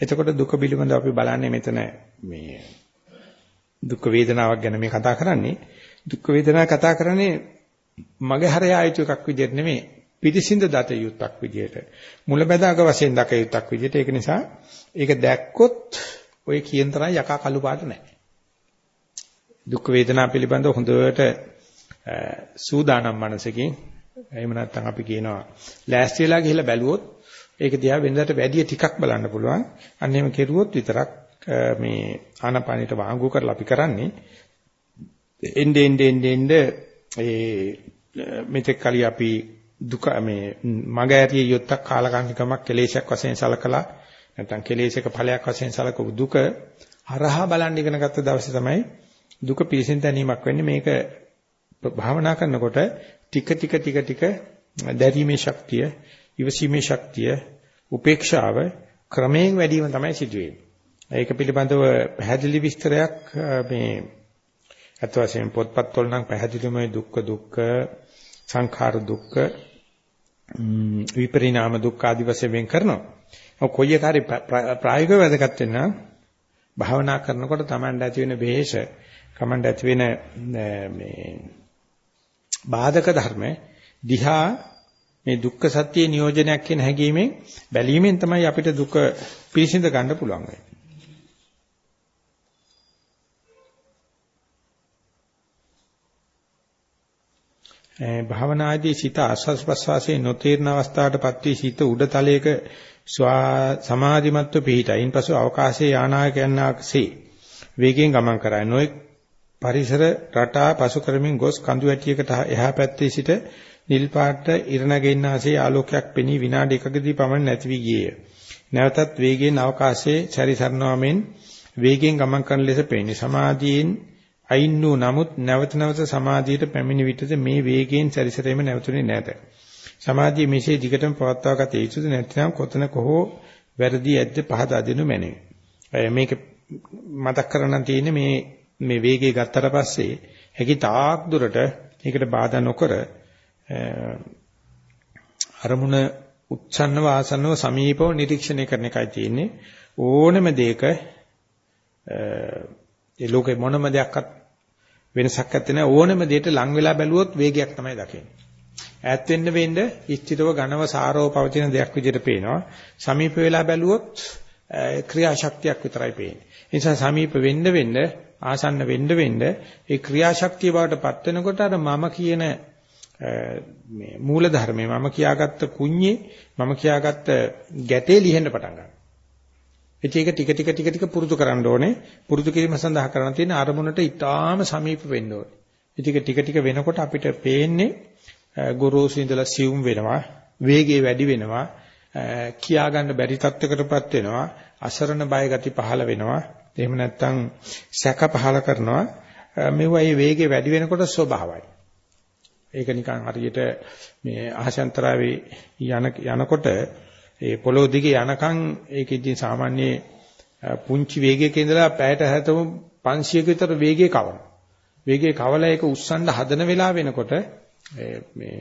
එතකොට දුක පිළිබඳව අපි බලන්නේ මෙතන මේ දුක් වේදනාවක් ගැන මේ කතා කරන්නේ. දුක් වේදනාව කතා කරන්නේ මගේ හරය ආයතු එකක් විදිහට නෙමෙයි. පිටිසින්ද දත යුත්තක් විදිහට මුලැබැදාක වශයෙන් දක යුත්තක් විදිහට ඒක නිසා ඒක දැක්කොත් ඔය කියන තරම් යකා කළු පාට නැහැ. දුක් වේදනා පිළිබඳව හොඳට සූදානම් මනසකින් එහෙම නැත්නම් අපි කියනවා ලෑස්ති වෙලා ගිහිල්ලා බැලුවොත් ඒක දිහා වෙනදට වැඩිය ටිකක් බලන්න පුළුවන්. අන්න එහෙම කෙරුවොත් විතරක් මේ ආනපානිට වාංගු කරලා අපි කරන්නේ එnde ende ende ende ඒ මෙතෙක් කලිය අපි දුක මේ මග ඇරිය යොත්තක් කාලකන්නිකමක් කෙලේශයක් වශයෙන් සලකලා නැත්නම් කෙලේශයක ඵලයක් වශයෙන් සලකපු දුක හරහා බලන් ඉගෙන ගත්ත දවසේ තමයි දුක පිළිසින් දැනීමක් වෙන්නේ මේක භාවනා කරනකොට ටික ටික ටික ටික දැරීමේ ශක්තිය, ඉවසීමේ ශක්තිය, උපේක්ෂාව ක්‍රමයෙන් වැඩි වීම තමයි සිදුවෙන්නේ. ඒක පිළිබඳව පැහැදිලි විස්තරයක් මේ අත් වශයෙන් පොත්පත් වල නම් පැහැදිලිවම දුක්ඛ දුක්ඛ සංඛාර දුක්ඛ විපරිණාම දුක්ඛ ආදි වශයෙන් වෙන් කරනවා. කොයි එක හරි ප්‍රායෝගිකව වැදගත් වෙන භාවනා කරනකොට Tamanට ඇති වෙන වෙහෙස, කමන්ට ඇති වෙන මේ බාධක ධර්ම දිහා මේ දුක්ඛ සත්‍ය නියෝජනයක් කියන හැඟීමෙන් බැලීමෙන් තමයි අපිට දුක පිරිසිඳ ගන්න පුළුවන් වෙන්නේ. භාවනාදී සිත ආස්වාස් ප්‍රස්වාසයේ නොතේරන අවස්ථාවටපත් වී සිත උඩ තලයක සමාධිමත්ව පිහිටයින් පසු අවකාශයේ යානායකයන්ාක්සේ වේගයෙන් ගමන් කරයි. නොඑක් පරිසර රටා පසු කරමින් ගොස් කඳු වැටියකට එහා පැත්තේ සිට නිල් පාට ඉරණගෙන ආසේ ආලෝකයක් පෙනී විනාඩි එකකදී පමණ නැති වී ගියේය. නැවතත් වේගයෙන් අවකාශයේ සැරිසරනවාමෙන් වේගයෙන් ගමන් කරන ලෙස පෙනේ. සමාධියෙන් අයින් වූ නමුත් නැවත නැවත සමාධියට පැමිණි විටද මේ වේගයෙන් සැරිසරීම නැවතුනේ නැත. සමාධිය මෙසේ දිගටම පවත්වා ගත යුතුද නැත්නම් කොතන කොහෝ වැරදි ඇද්ද පහදා දෙනු මැනේ. මේක මතක් කරගන්න තියෙන්නේ මේ මේ වේගය ගත්තට පස්සේ හැකි තාක් දුරට ඒකට බාධා නොකර අරමුණ උච්ඡන්නව ආසන්නව සමීපව නිරීක්ෂණය කරන එකයි තියෙන්නේ ඕනම දෙයක ඒ ලෝකේ මොනම දෙයක්වත් වෙනසක් නැත්තේ නෑ ඕනම දෙයකට ලං වෙලා බැලුවොත් වේගයක් තමයි දකින්නේ. ඈත් වෙන්න වෙන්න ස්ථිරව ඝනව සාරව පවතින දෙයක් විදිහට පේනවා. සමීප වෙලා බැලුවොත් ක්‍රියාශක්තියක් විතරයි පේන්නේ. ඒ නිසා සමීප වෙන්න වෙන්න ආසන්න වෙන්න වෙන්න ඒ ක්‍රියාශක්තිය බවට පත් වෙනකොට අර මම කියන මේ මූල ධර්මයේ මම කියාගත්ත කුඤ්ඤේ මම කියාගත්ත ගැටේ ලිහෙන්න පටන් ගන්නවා. ඒක ටික ටික ටික ටික පුරුදු කරන්න ඕනේ. පුරුදු කිරීම සඳහා කරන්න තියෙන අරමුණට ඊටාම සමීප වෙන්න ඕනේ. ටික ටික ටික වෙනකොට අපිට පේන්නේ ගොරෝසු ඉඳලා සියුම් වෙනවා, වේගය වැඩි වෙනවා, කියා ගන්න බැරි තත්යකටපත් වෙනවා, අසරණ බය ගති පහළ වෙනවා. එහෙම නැත්නම් සැක පහල කරනවා. මෙවයි වේගය වැඩි වෙනකොට ස්වභාවයි. ඒක නිකන් හරියට මේ ආශාන්තරාවේ යන යනකොට ඒ පොළොව දිගේ යනකම් ඒක ඉතින් සාමාන්‍ය පුංචි වේගයක ඉඳලා පැයට හැතම 500ක විතර වේගය කවනවා. වේගය කවලා ඒක උස්සන්න හදන වෙලාව වෙනකොට මේ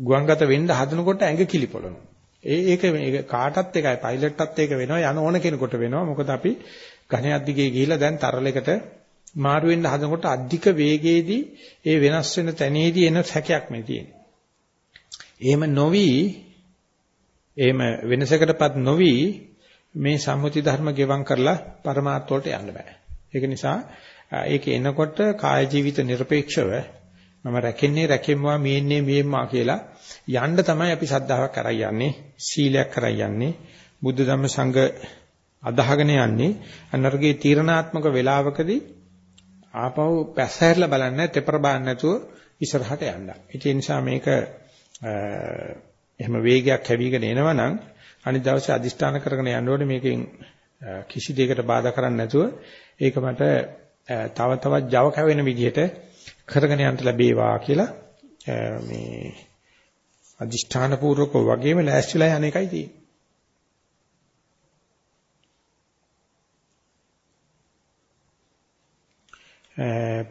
ගුවන්ගත වෙන්න හදනකොට ඇඟ කිලිපොළනවා. ඒ ඒක මේක කාටත් එකයි පයිලට්ටත් ඒක වෙනවා යන ඕන කෙනෙකුට වෙනවා. මොකද අපි ඝණයක් දිගේ ගිහිල්ලා දැන් තරලයකට මාරු වෙන්න හදනකොට අධික වේගයේදී ඒ වෙනස් වෙන තැනේදී එන සැකයක් මේ තියෙන්නේ. එහෙම නොවි එහෙම වෙනසකටපත් නොවි මේ සම්මුති ධර්ම ගෙවම් කරලා પરමාර්ථ වලට යන්න බෑ. ඒක නිසා ඒක එනකොට කාය ජීවිත নিরপেক্ষව මම රැකෙන්නේ රැකෙමවා මියෙන්නේ මියෙම්මා කියලා යන්න තමයි අපි සද්ධාාවක් කරා යන්නේ සීලයක් කරා යන්නේ බුද්ධ ධම්ම සංඝ අදහගෙන යන්නේ අනර්ගයේ තීරණාත්මක වේලාවකදී ආපහු පැසහැරලා බලන්න තෙපර බාන්න නැතුව ඉස්සරහට යන්න. ඒ නිසා මේක එහෙම වේගයක් හැවිගෙන එනවනම් අනිත් දවසේ අදිෂ්ඨාන කරගෙන යන්න ඕනේ මේකෙන් කිසි දෙයකට බාධා කරන්නේ නැතුව ඒක මට තව තවත් Java කැවෙන විදිහට කරගෙන යන්න ලැබේවා කියලා මේ අදිෂ්ඨාන පූර්වක වගේම ලෑස්තිලා යන එකයි තියෙන්නේ.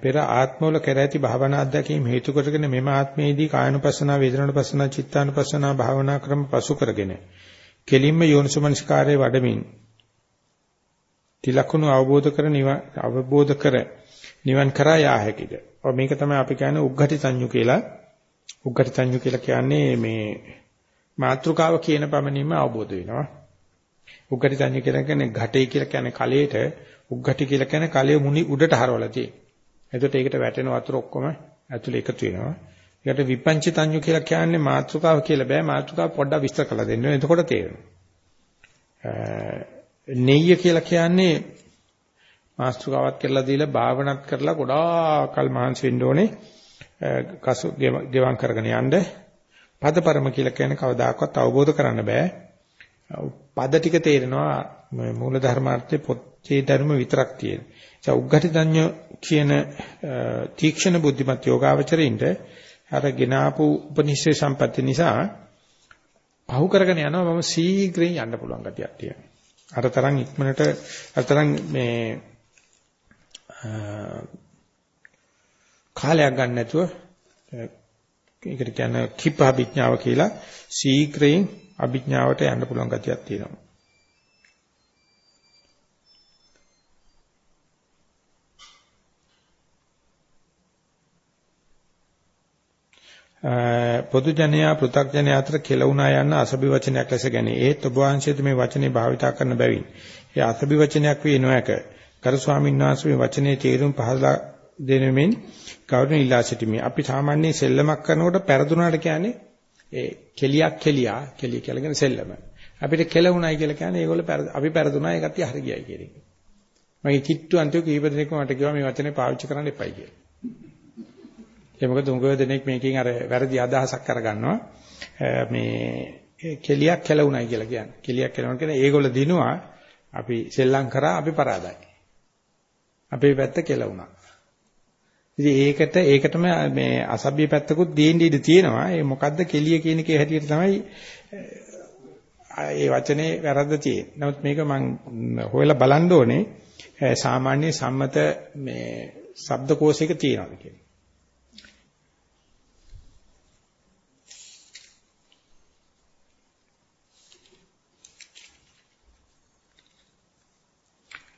පෙර ආත්මවල කර ඇති භාවනා අධ්‍යක්ීම් හේතු කොටගෙන මෙම ආත්මයේදී කායනුපස්සනා වේදනානුපස්සනා චිත්තානුපස්සනා භාවනා ක්‍රම පසු කරගෙන කෙලින්ම යෝනිසමනස්කාරයේ වඩමින් තිලකුණු අවබෝධ කර අවබෝධ කර නිවන් කරා යා හැකිද. ඔය මේක තමයි අපි කියන්නේ උග්ඝටි සංයු කියලා. උග්ඝටි සංයු කියලා කියන්නේ මේ මාත්‍රිකාව කියන පමණින්ම අවබෝධ වෙනවා. උග්ඝටි සංයු කියලා කියන්නේ ඝටේ කියලා කියන්නේ කලයට උග්ගටි කියලා කියන්නේ කලයේ මුනි උඩට හරවලා තියෙන. එතකොට ඒකට වැටෙන වතුර ඔක්කොම ඇතුලේ එකතු වෙනවා. ඒකට විපංචිතඤ්ඤු කියලා කියන්නේ මාත්‍රිකාව කියලා බෑ මාත්‍රිකාව පොඩ්ඩක් විස්තර කරලා දෙන්න. එතකොට තේරෙනවා. නෙయ్య කියලා කියන්නේ මාත්‍රිකාවක් කරලා දීලා භාවනාත් කරලා ගොඩාක්කල් මහන්සි වෙන්න ඕනේ. කසු ගෙවම් කරගෙන යන්න. පදපරම කියලා කියන්නේ කවදාකවත් අවබෝධ කරන්න බෑ. පද ටික තේරෙනවා මූල ධර්මාර්ථයේ පොත්ේ ධර්ම විතරක් තියෙන. ඒ උග්ඝටි දඤ්ඤ කියන තීක්ෂණ බුද්ධිමත් යෝගාවචරින්ට අර ගෙනාපු උපනිෂේ සම්පatti නිසා පහු කරගෙන යනවා මම ශීඝ්‍රයෙන් යන්න පුළුවන් ගතියක් තියෙනවා. අර තරම් ඉක්මනට අර තරම් මේ කාලයක් ගන්න නැතුව ඒකට කියන කිප්පහවිඥාව කියලා ශීඝ්‍රයෙන් අභිඥාවට යන්න පුළුවන් ගතියක් තියෙනවා. පොදු ජනයා පෘථග්ජනයා අතර කෙලුණා යන අසභි වචනයක් ලෙස ගැනේ. ඒත් ඔබ වහන්සේද මේ වචනේ භාවිතා කරන බැවින්. ඒ අසභි වචනයක් වේ නොයක. කරු ස්වාමීන් වහන්සේ මේ වචනේ තේරුම් පහදලා දෙනෙමින් ගෞරවණ ඉල්ලා සිටිමි. අපි සාමාන්‍යයෙන් සෙල්ලමක් කරනකොට පෙරදුනාට කියන්නේ ඒ කෙලියක් කෙලියා කෙලිය කියලා කියන සෙල්ලම. අපිට කෙලුණයි කියලා කියන්නේ ඒගොල්ලෝ අපි පෙරදුනා ඒ කට්ටිය හරි ගියයි කියන එක. මගේ කිට්ටු අන්තිම කීප දෙනෙක්ම මට කිව්වා මේ වචනේ පාවිච්චි කරන්න එපයි කියලා. ඒ මොකද උංගව දෙනෙක් මේකෙන් අර වැරදි අදහසක් කරගන්නවා. මේ කෙලියක් කෙලුණයි කියලා කියන්නේ. කෙලියක් කෙලුණා කියන්නේ ඒගොල්ලෝ දිනුවා අපි සෙල්ලම් කරා අපි පරාදයි. අපේ පැත්ත කෙලුණා. ඉතින් ඒකට ඒකටම මේ අසභ්‍ය පැත්තකුත් දෙන්න ඉඩ තියෙනවා. ඒ මොකද්ද කෙලිය කියන එකේ හැටියට තමයි ඒ වචනේ වැරද්ද තියෙන්නේ. නමුත් මේක මම හොයලා බලන්න ඕනේ සාමාන්‍ය සම්මත මේ ශබ්දකෝෂයක තියෙනවද කියලා.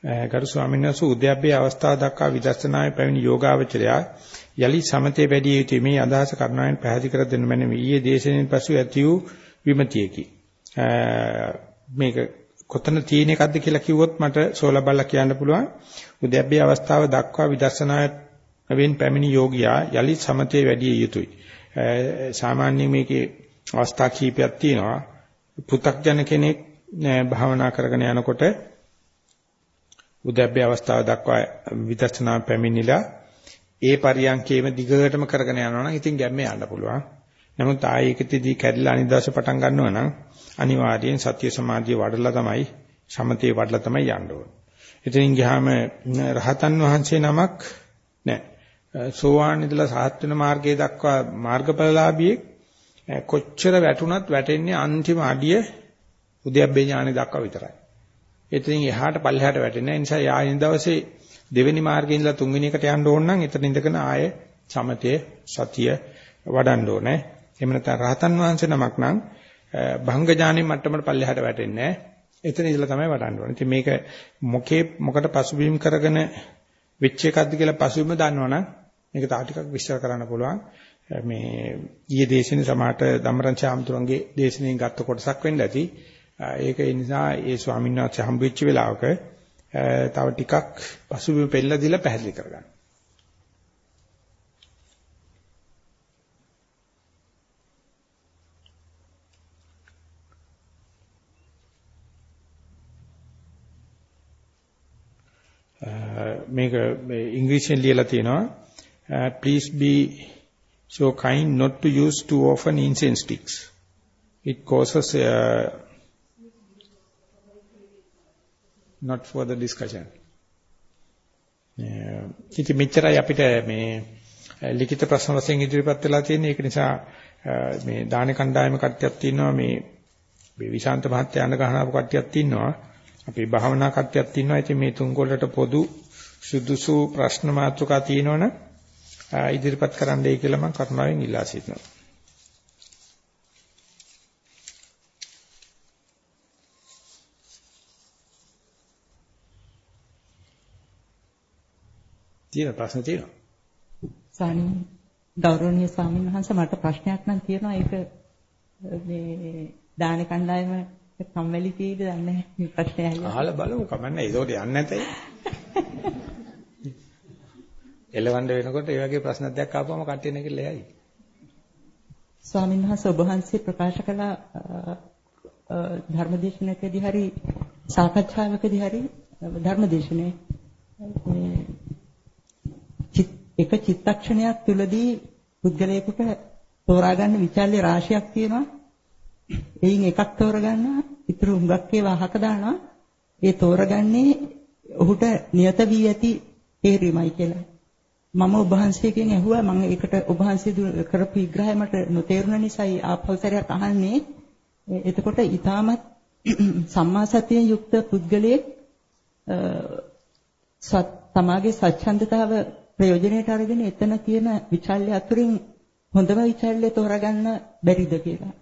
Eh, ගරු ස්වාමීන් වහන්සේ උද්‍යප්පේ අවස්ථාව දක්වා විදර්ශනාවේ පැමිණි යෝගාවචරයා යලි සමතේ වැඩි යුතුයි මේ අදහස කරුණාවෙන් පැහැදිලි කර දෙන්න මැනවි. ඊයේ දේශනෙන් පසු ඇති වූ විමතියකි. Eh, මේක කොතන තියෙන එකක්ද කියලා කිව්වොත් මට සෝලබල්ලා කියන්න පුළුවන්. උද්‍යප්පේ අවස්ථාව දක්වා විදර්ශනාවෙන් පැමිණි යෝගියා යලි සමතේ වැඩි යුතුයි. Eh, සාමාන්‍යයෙන් මේකේ අවස්ථා කීපයක් තියෙනවා. පෘ탁ජන කෙනෙක් භාවනා කරගෙන යනකොට උද්‍යප්පේ අවස්ථාව දක්වා විදර්ශනා පැමිණිලා ඒ පරියන්කේම දිගටම කරගෙන යනවා නම් ඉතින් ගැම්මේ යන්න පුළුවන්. නමුත් ආයෙකෙදී කැඩිලා අනිදාස පටන් ගන්නවා නම් අනිවාර්යෙන් සත්‍ය සමාධිය වඩලා තමයි සමතේ වඩලා තමයි යන්න ඕනේ. ඉතින් ගියාම රහතන් වහන්සේ නමක් නෑ. සෝවාන් ඉඳලා සාහත් වෙන මාර්ගයේ දක්වා මාර්ගඵලලාභියෙක් කොච්චර වැටුණත් වැටෙන්නේ අන්තිම අඩිය උද්‍යප්පේ ඥානෙ දක්වා විතරයි. එතනින් එහාට පල්ලෙහාට වැටෙන නිසා යායින් දවසේ දෙවෙනි මාර්ගයේ ඉඳලා තුන්වෙනි එකට යන්න ඕන නම් එතන ඉඳගෙන ආයේ සමතේ සතිය වඩන්න ඕනේ. එහෙම නැත්නම් රහතන් වහන්සේ නමක් නම් භංග ඥානෙ මට්ටමට පල්ලෙහාට වැටෙන්නේ නැහැ. එතන ඉඳලා තමයි වඩන්න ඕනේ. ඉතින් මේක මොකේ මොකට පසුබිම් කරගෙන වෙච්ච එකක්ද කියලා පසුබිම දන්නවනම් මේක තව ටිකක් විස්තර කරන්න පුළුවන්. මේ ඊයේ දේශනේ සමාට ධම්මරංච ආමතුරුන්ගේ දේශනෙන් ගත්ත කොටසක් වෙන්න ඇති. ඒක ඒ නිසා ඒ ස්වාමීන් වහන්සේ හම්බෙච්ච වෙලාවක තව ටිකක් පසුබිම පෙළලා දීලා පැහැදිලි කරගන්න. මේක ඉංග්‍රීසියෙන් ලියලා තියෙනවා please be so kind not to use too often incense sticks it causes uh, not for the discussion ඉතින් මෙච්චරයි අපිට මේ ලිඛිත ප්‍රශ්න වශයෙන් ඉදිරිපත් වෙලා තියෙන්නේ ඒක නිසා මේ දාන කණ්ඩායම කට්ටියක් තියෙනවා මේ මේ විශාන්ත මහත්තයා යන ගහනපු කට්ටියක් තියෙනවා අපේ භාවනා කට්ටියක් ඉන්නවා. ඉතින් මේ තුන් කොල්ලට පොදු සුදුසු ප්‍රශ්න මාතෘකා තියෙනවනම් ඉදිරිපත් කරන්නයි කියලා මම කරුණාවෙන් ඉල්ලා සිටිනවා. තියෙන ප්‍රශ්න තියෙනවා. සානි ගෞරවනීය ස්වාමීන් වහන්සේ මට ප්‍රශ්නයක් නම් තියෙනවා ඒක මේ දාන කණ්ඩායම කම්මැලි කීයද දන්නේ නැහැ ප්‍රශ්නය ඇහලා. අහලා බලමු කමන්නේ. ඒකට යන්නේ නැතේ. එලවන්න වෙනකොට ඒ වගේ ප්‍රශ්න දෙයක් ආපුවම කට්ටිය නැගිටලා යයි. ස්වාමීන් වහන්සේ ඔබ වහන්සේ ප්‍රකාශ කළ ධර්මදේශනකදී හරි සාකච්ඡාවකදී හරි ධර්මදේශනේ එක චිත්තක්ෂණයක් තුලදී පුද්ගලයෙකුට තෝරා ගන්න විචල්්‍ය රාශියක් තියෙනවා එයින් එකක් තෝරගන්නවා, ඊටු හුඟක් ඒවා අහක දානවා. ඒ තෝරගන්නේ ඔහුට නියත වී ඇති තේරීමයි කියලා. මම ඔබ වහන්සේගෙන් ඇහුවා මම ඒකට ඔබ වහන්සේ කරපු විග්‍රහය මට නොතේරුණ නිසායි ආපෞසරයක් අහන්නේ. එතකොට ඊටමත් සම්මා සතියෙන් යුක්ත පුද්ගලයෙක් සත් තමාගේ සච්ඡන්දතාව ප්‍රයෝජනයට අරගෙන එතන තියෙන විචල්්‍ය අතුරින් හොඳම විචල්්‍ය තෝරගන්න බැරිද කියලා.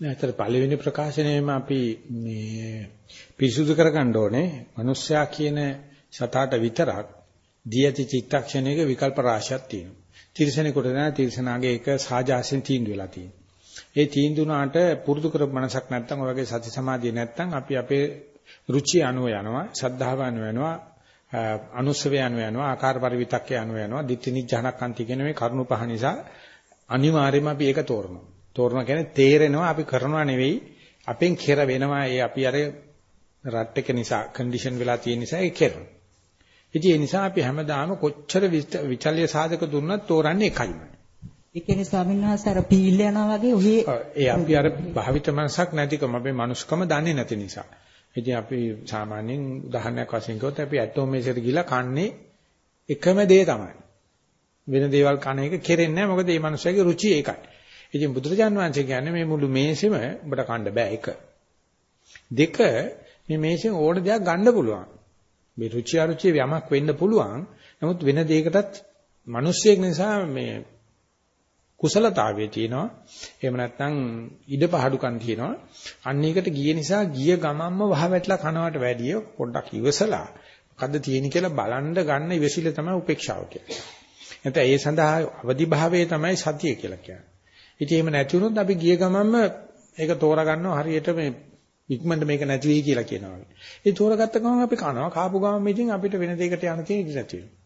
නැතර පළවෙනි ප්‍රකාශනයේම අපි මේ පිරිසුදු කරගන්න ඕනේ. මිනිස්සයා කියන සතාට විතරක් දී ඇති චිත්තක්ෂණයක විකල්ප රාශියක් තියෙනවා. තිරසනෙකුට නෑ තිරසනාගේ එක සාජාසෙන් තීන්දුව වෙලා තියෙනවා. ඒ තීන්දුවනාට පුරුදු කරපු මනසක් නැත්තම් ඔය වගේ සති සමාධිය නැත්තම් අපි අපේ රුචි අනුව යනවා, ශද්ධාව අනුව යනවා, අනුස්සවය අනුව යනවා, ආකාර පරිවිතක්කේ අනුව යනවා, ditthi nijjhanakkanti කියන මේ කරුණු පහ නිසා අනිවාර්යයෙන්ම අපි ඒක තෝරනවා. තෝරනවා කියන්නේ තේරෙනවා අපි කරනවා නෙවෙයි අපෙන් කෙර වෙනවා ඒ අපි අර රට් එක නිසා කන්ඩිෂන් වෙලා තියෙන නිසා ඒ කෙරෙනවා. ඉතින් ඒ නිසා අපි හැමදාම කොච්චර විචල්්‍ය සාධක දුන්නත් තෝරන්නේ එකයිමයි. ඒ කියන්නේ ස්වාමීන් වහන්සේ අර පීල් යනවා වගේ ඔහේ ඒ අපි අර භාවිත මනසක් නැතිකම අපේ මනුස්සකම දන්නේ නැති නිසා. ඉතින් අපි සාමාන්‍යයෙන් උදාහරණයක් වශයෙන් කිව්වොත් අපි ඇටෝමේසෙට ගිහලා කන්නේ එකම දේ තමයි. වෙන දේවල් කන එක කෙරෙන්නේ නැහැ මොකද මේ මනුස්සයාගේ රුචිය ඒකයි. ඉතින් බුදුරජාන් වහන්සේ කියන්නේ මේ මුළු මේසෙම ඔබට කන්න බෑ එක. දෙක මේ මේසෙන් ඕන දෙයක් ගන්න පුළුවන්. මේ රුචි අරුචි යමක් වෙන්න පුළුවන්. නමුත් වෙන දෙයකටත් මිනිස්සෙක් නිසා මේ කුසලතාවයේ තියෙනවා. එහෙම නැත්නම් ඉඩ පහඩුකම් තියෙනවා. අන්න ඒකට ගිය නිසා ගිය ගමම්ම වහ වැටලා කනවට වැඩිය පොඩ්ඩක් ඉවසලා මොකද්ද තියෙන කියලා බලන්න ගන්න ඉවසිල්ල තමයි උපේක්ෂාව කියන්නේ. නැත්නම් ඒ සඳහා අවදි භාවයේ තමයි සතිය කියලා කියන්නේ. ඉතින් එහෙම නැති වුණොත් අපි ගිය ගමන්ම ඒක තෝරා ගන්නවා හරියට මේ ඉක්මනට මේක නැති වෙයි කියලා කියනවා. ඒ තෝරාගත්ත ගමන් අපි කනවා කාපු ගමන් ඉතින් අපිට වෙන දෙයකට යන්න තියෙන ඉඩ නැති වෙනවා.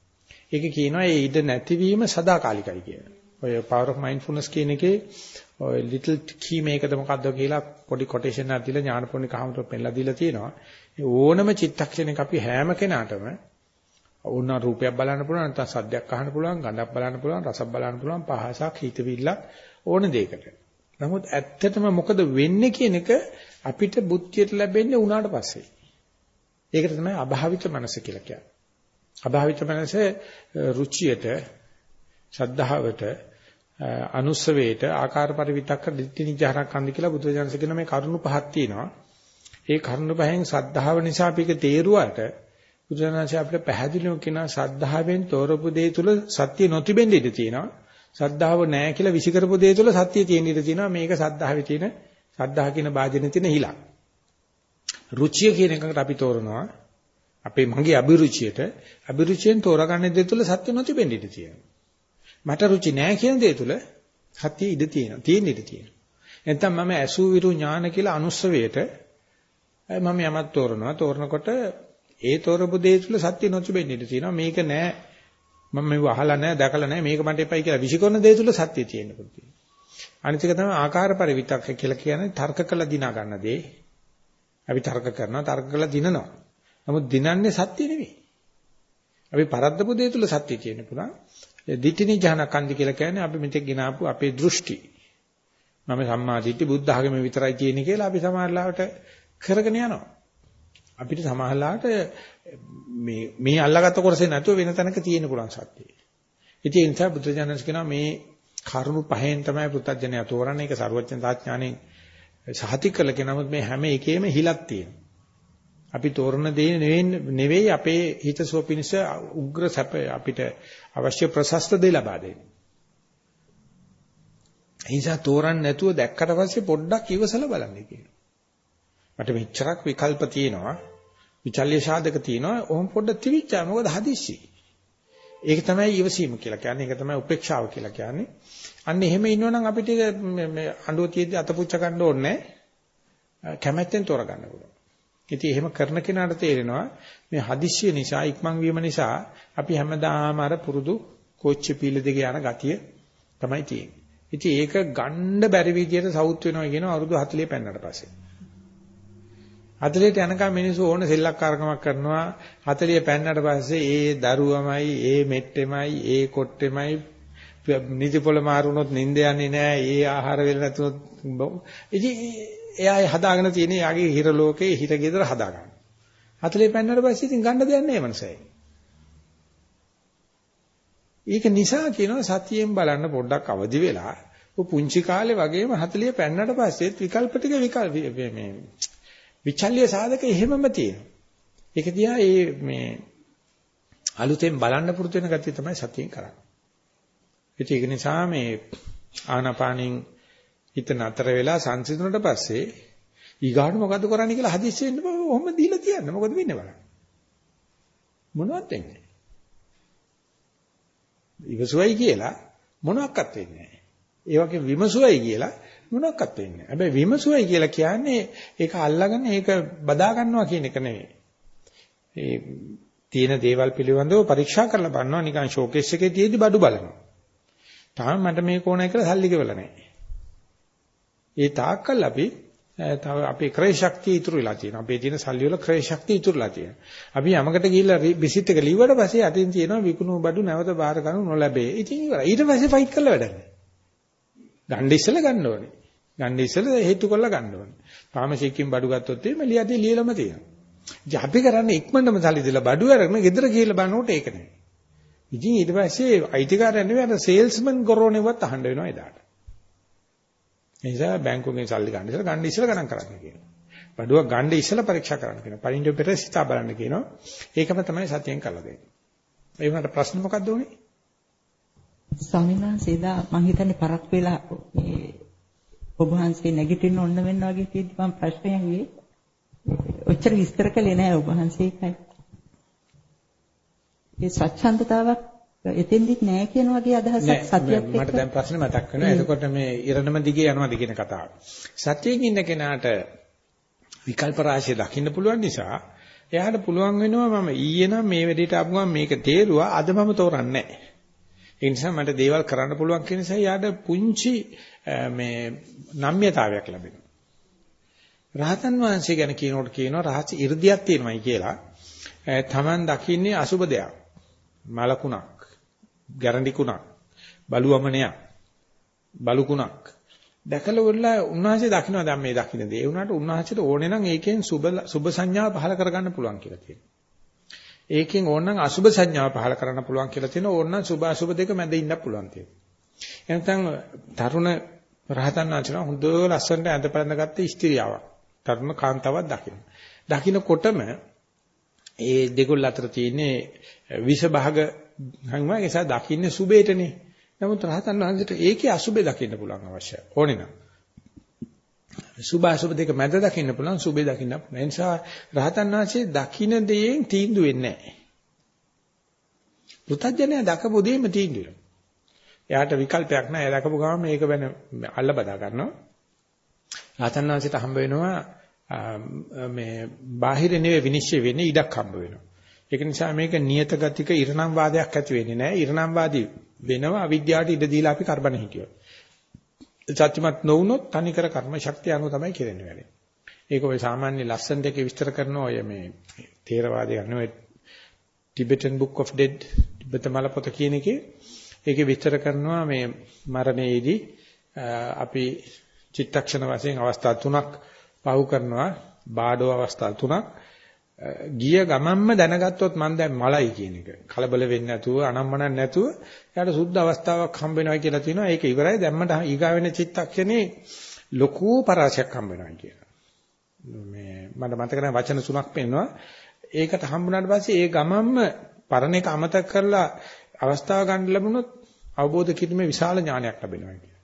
ඒක කියනවා ඒ ඉඩ නැතිවීම සදාකාලිකයි කියලා. ඔය power of mindfulness කියන එකේ ඔය little key මේකද මොකද්ද කියලා පොඩි කොටේෂන් එකක් දීලා ඥානපෝණි කහමතෝ පෙන්නලා දීලා තියෙනවා. ඒ ඕනම චිත්තක්ෂණයක අපි හැම කෙනාටම ඕන රූපයක් බලන්න පුළුවන් නැත්නම් සද්දයක් අහන්න පුළුවන් ගඳක් බලන්න පුළුවන් රසක් බලන්න පුළුවන් පහසක් හිතවිල්ලක් ඕන දෙයකට. නමුත් ඇත්තටම මොකද වෙන්නේ කියන එක අපිට බුද්ධියට ලැබෙන්නේ උනාට පස්සේ. ඒකට තමයි අභාවිත මනස කියලා කියන්නේ. අභාවිත මනස රුචියට, ශද්ධාවට, අනුස්සවේට, ආකාර පරිවිතක්ක දිට්ඨි නිජහරක් කන්ද කියලා බුදුරජාණන්සේ කියන මේ කරුණු පහක් තියෙනවා. ඒ කරුණු පහෙන් ශද්ධාව නිසා අපි ඒක තේරුවාට බුදුරජාණන්සේ අපිට පැහැදිලිව කියන ශද්ධාවෙන් තෝරපු දේ තුල සත්‍ය නොතිබෙන්න ඉඩ තියෙනවා. සද්ධාව නැහැ කියලා විසිකරපු දේ තුළ සත්‍ය තියෙන ඉඩ තියෙනවා මේක සද්ධාවේ තියෙන සද්ධා කියන වාදනේ තියෙන හිලක්. රුචිය කියන එකට අපි තෝරනවා අපේ මගේ අභිරුචියට අභිරුචියෙන් තෝරාගන්න දේ තුල සත්‍ය නොතිබෙන්න ඉඩ තියෙනවා. මට රුචි නැහැ කියන දේ තුල සත්‍ය ඉඩ තියෙනවා. තියෙන ඉඩ තියෙනවා. නැත්නම් මම ඇසූ විරු ඥාන කියලා අනුස්සවයට මම යමක් තෝරනවා. තෝරනකොට ඒ තෝරපු දේ තුල සත්‍ය නොතිබෙන්න ඉඩ තියෙනවා. මේක නෑ මම මේව අහලා නෑ දැකලා නෑ මේක මට එපයි කියලා විසිකරන දේ තුල සත්‍ය තියෙන්න පුළුවන්. අනිත් එක තමයි ආකාර පරිවිතක්ක කියලා කියන්නේ තර්ක කළ දිනා ගන්න දේ. අපි තර්ක කරනවා තර්ක කළ දිනනවා. නමුත් දිනන්නේ සත්‍ය නෙවෙයි. අපි පරද්දපු දේ තුල සත්‍ය තියෙන්න පුළුවන්. දිටිනි ඥානකන්දි කියලා කියන්නේ අපි මෙතෙක් ගෙනාපු අපේ දෘෂ්ටි. මම සම්මා දිට්ඨි බුද්ධ ආගමේ විතරයි තියෙන්නේ කියලා අපි සමහරලාවට කරගෙන යනවා. අපිට සමහරලාට මේ මේ අල්ලාගත්ත කොටසේ නැතුව වෙන තැනක තියෙන්න පුළුවන් සත්‍යය. ඉතින් ඒ නිසා බුද්ධ ඥානස් කියනවා මේ කරුණු පහෙන් තමයි පුත්තජනය තෝරන්නේ ඒක ਸਰවඥ තාඥාණයෙන් සහතික කළ කෙනමුත් මේ හැම එකේම හිලක් තියෙනවා. අපි තෝරන දේ නෙවෙයි අපේ හිතසුව පිණිස උග්‍ර සැප අපිට අවශ්‍ය ප්‍රශස්ත දේ ලබා දෙන්නේ. එනිසා තෝරන්න නැතුව දැක්කට පස්සේ පොඩ්ඩක් ඉවසලා බලන්න කියනවා. මට මෙච්චරක් විකල්ප තියෙනවා. විචල්්‍ය සාධක තියෙනවා. ඔහොම පොඩ්ඩක් තිවිච්චා මොකද හදිස්සි. ඒක තමයි ඉවසීම කියලා කියන්නේ. ඒක තමයි උපේක්ෂාව කියලා කියන්නේ. අන්න එහෙම ඉන්නවනම් අපිට මේ අඬුව තියෙද්දි අතපුච්ච ගන්න ඕනේ කැමැත්තෙන් තෝරගන්න පුළුවන්. ඉතින් එහෙම කරන කෙනාට තේරෙනවා මේ හදිස්සිය නිසා ඉක්මන් වීම නිසා අපි හැමදාම අර පුරුදු කෝච්චි පීල දෙක යන ගතිය තමයි තියෙන්නේ. ඉතින් ඒක ගණ්ඩ බැරි විදියට සවුත් වෙනවා කියන අවුරුදු 40 පෙන්නට පස්සේ. 40ට යනකම් මිනිස්සු ඕන සෙල්ලක්කාරකමක් කරනවා 40 පෙන්නට පස්සේ ඒ දරුවමයි ඒ මෙට්ටෙමයි ඒ කොට්ටෙමයි නිදිපොළ මාරුනොත් නිින්ද යන්නේ නැහැ ඒ ආහාර වෙල නැතුනොත් ඉතින් එයා හදාගෙන තියෙන යාගේ හිර ලෝකේ හිර ගෙදර හදාගන්න. 40 පෙන්නට පස්සේ ඉතින් ගන්න දෙයක් නැහැ මනසයි. ඒක නිසා කියනවා සතියෙන් බලන්න පොඩ්ඩක් අවදි වෙලා ඔය පුංචි කාලේ වගේම 40 පෙන්නට පස්සෙත් විකල්ප ටික විකල්ප මේ විචල්්‍ය සාධක එහෙමම තියෙනවා. ඒක දිහා ඒ මේ අලුතෙන් බලන්න පුරුදු වෙන ගතිය තමයි සතියෙන් කරන්නේ. ඒක නිසා මේ ආනාපානින් හිත නතර වෙලා සංසිඳුණට පස්සේ ඊගාට මොකද කරන්නේ කියලා හදිස්සි වෙන්න බෑ. ඔහොම දීලා තියන්න. මොකද වෙන්නේ බලන්න. මොනවත් වෙන්නේ ඉවසුවයි කියලා මොනවත් වෙන්නේ නැහැ. ඒ වගේ විමසුවයි කියලා මොනවත් වෙන්නේ නැහැ. හැබැයි විමසුවයි කියලා කියන්නේ ඒක අල්ලගෙන ඒක බදා ගන්නවා කියන එක නෙවෙයි. ඒ තියෙන දේවල් පිළිබඳව පරීක්ෂා කරලා බලනවා නිකන් ෂෝකේස් එකේ තියෙදි බඩු බලනවා. තාම මට මේක ඕනයි කියලා සල්ලි ගෙවලා නැහැ. ඒ තාක්කල් අපි තව අපේ ක්‍රය ශක්තිය ඉතුරු වෙලා තියෙනවා. අපේ තියෙන සල්ලි වල ක්‍රය ශක්තිය ඉතුරුලා තියෙනවා. අපි යමකට ගිහිල්ලා විසිට් එක ලිව්වට පස්සේ අතින් තියෙනවා විකුණු බඩු නැවත බාර ගන්න නොලැබේ. ඉතින් ඉවරයි. ඊට පස්සේ ෆයිට් කරලා වැඩක් නැහැ. ගන්න ඉස්සෙල්ලා ගන්න ඕනේ. ගන්න ඉස්සෙල්ලා හේතු කරලා ගන්න ඕනේ. ෆාමසියකින් බඩු ගත්තොත් එimhe ලියදී ලියලම තියෙනවා. ඉතින් අපි කරන්නේ ඉක්මනටම සල්ලි දීලා බඩු අරගෙන ගෙදර ගිහිල්ලා බලනකොට ඒක නෙවෙයි. ඉතින් ඊට පස්සේ අයිතිකාරයන් නෙවෙයි අර සේල්ස්මන් ගොරෝනෙවත් අහන්න වෙනවා එදාට. ඒ නිසා බැංකුවෙන් සල්ලි ගන්න ඉස්සලා ගන්න ඉස්සලා ගණන් කරන්න කියනවා. බඩුවක් ගන්න ඉස්සලා පරීක්ෂා කරන්න කියනවා. පරිණ්ඩ පෙර සිතා බලන්න කියනවා. ඒකම තමයි සතියෙන් කරලා දෙන්නේ. ඒ වුණාට ප්‍රශ්න මොකක්ද උනේ? ස්වාමීන් වහන්සේ දා මම හිතන්නේ පරක් වෙලා මේ ඔබ වහන්සේ නැගිටින්න ඕන වෙන්න වගේ තියෙද්දි මම ප්‍රශ්නය ඇහුවේ. ඔච්චර විස්තර කළේ නෑ ඔබ වහන්සේ එකයි. ඒ ස්වච්ඡන්දතාවක් එතෙන්දිත් නෑ කියන වගේ අදහසක් සත්‍යයක් එක්ක මට දැන් ප්‍රශ්නේ මතක් වෙනවා. එතකොට මේ ඉරණම දිගේ යනවාද කියන කතාව. සත්‍යයෙන් ඉන්න කෙනාට විකල්ප රාශිය දකින්න පුළුවන් නිසා එයාට පුළුවන් වෙනවා මම ඊයේ නම් මේ වෙලෙට ආපු ගමන් මේක තේරුවා අද මම තෝරන්නේ නැහැ. ඒ නිසා මට දේවල් කරන්න පුළුවන් කියන නිසා යාට පුංචි මේ නම්‍යතාවයක් ලැබෙනවා. රහතන් වහන්සේ ගැන කියනකොට කියනවා රහස් 이르දියක් තියෙනවායි කියලා. Taman දකින්නේ අසුබ දෙයක්. මලකුණක්. ගැරන්ඩිකුණක් බලුවමනයක් බලුකුණක් දැකලා වුණා උන්වහන්සේ දකින්න දැන් මේ දකින්න දේ. ඒ වුණාට උන්වහන්සේට ඕනේ නම් ඒකෙන් සුබ සුබ සංඥාව පහල කරගන්න පුළුවන් කියලා තියෙනවා. ඒකෙන් ඕනනම් අසුබ සංඥාව පහල කරන්න පුළුවන් කියලා තියෙනවා. ඕනනම් සුබ අසුබ දෙක මැද ඉන්න පුළුවන් තියෙනවා. එනතන් තරුණ රහතන් වහන්සේලා හොඳ ලස්සනට ඇඳපැඳ ගත්ත ස්ත්‍රියාවක්. තරුණ කාන්තාවක් දකින්න. දකින්නකොටම ඒ දෙකොල්ල අතර තියෙන්නේ විෂ භාග හංගම ඒසා දකින්නේ සුබේටනේ. නමුත් රහතන් වහන්සේට ඒකේ අසුබේ දකින්න පුළුවන් අවශ්‍යයි. ඕනේ නම්. සුභ අසුභ දෙක මැද දකින්න පුළුවන් සුභේ දකින්න පුළුවන්. ඒ නිසා රහතන් වහන්සේ දකින්න දේෙන් තීන්දුව වෙන්නේ නැහැ. පුතඥය දකපු දෙයම තීන්දුව වෙනවා. එයාට විකල්පයක් නැහැ. එයා දකපු ගමන් මේක වෙන අල්ල බදා ගන්නවා. රහතන් වහන්සේට හම්බ වෙනවා මේ බාහිර නෙවෙයි විනිශ්චය වෙන්නේ ඉඩක් හම්බ වෙනවා. ඒක නිසා මේක නියත ගතික ඉරණම් වාදයක් ඇති වෙන්නේ නැහැ. ඉරණම් වාදී වෙනවා අවිද්‍යාවට ඉඩ දීලා අපි කරබන හිටියොත්. සත්‍යමත් නොවුනොත් තනිකර කර්ම ශක්තිය අනුව තමයි කෙරෙන්නේ වැඩේ. ඒක ඔය සාමාන්‍ය ලස්සන දෙකේ විස්තර කරන ඔය මේ තේරවාදය නෙවෙයි Tibetan Book of Dead තිබෙත මල පොත කියන එකේ ඒකේ විස්තර කරනවා මේ මරණයේදී අපි චිත්තක්ෂණ වශයෙන් අවස්ථා තුනක් පහු කරනවා බාඩෝ අවස්ථා තුනක් ගිය ගමන්ම දැනගත්තොත් මම දැන් මලයි කියන එක. කලබල වෙන්නේ නැතුව අනම්මනක් නැතුව එයාට සුද්ධ අවස්ථාවක් හම්බ වෙනවා කියලා තියෙනවා. ඒක ඉවරයි. දැම්මට ඊගා වෙන චිත්තක්ෂණේ ලොකු පරාසයක් හම්බ වෙනවා කියලා. මේ මට මතක නැහැ වචන තුනක් පෙන්නවා. ඒකට හම්බුනාට පස්සේ ඒ ගමන්ම පරණ එක අමතක කරලා අවස්ථාව ගන්න ලැබුණොත් අවබෝධ කිරීමේ විශාල ඥානයක් ලැබෙනවා කියලා.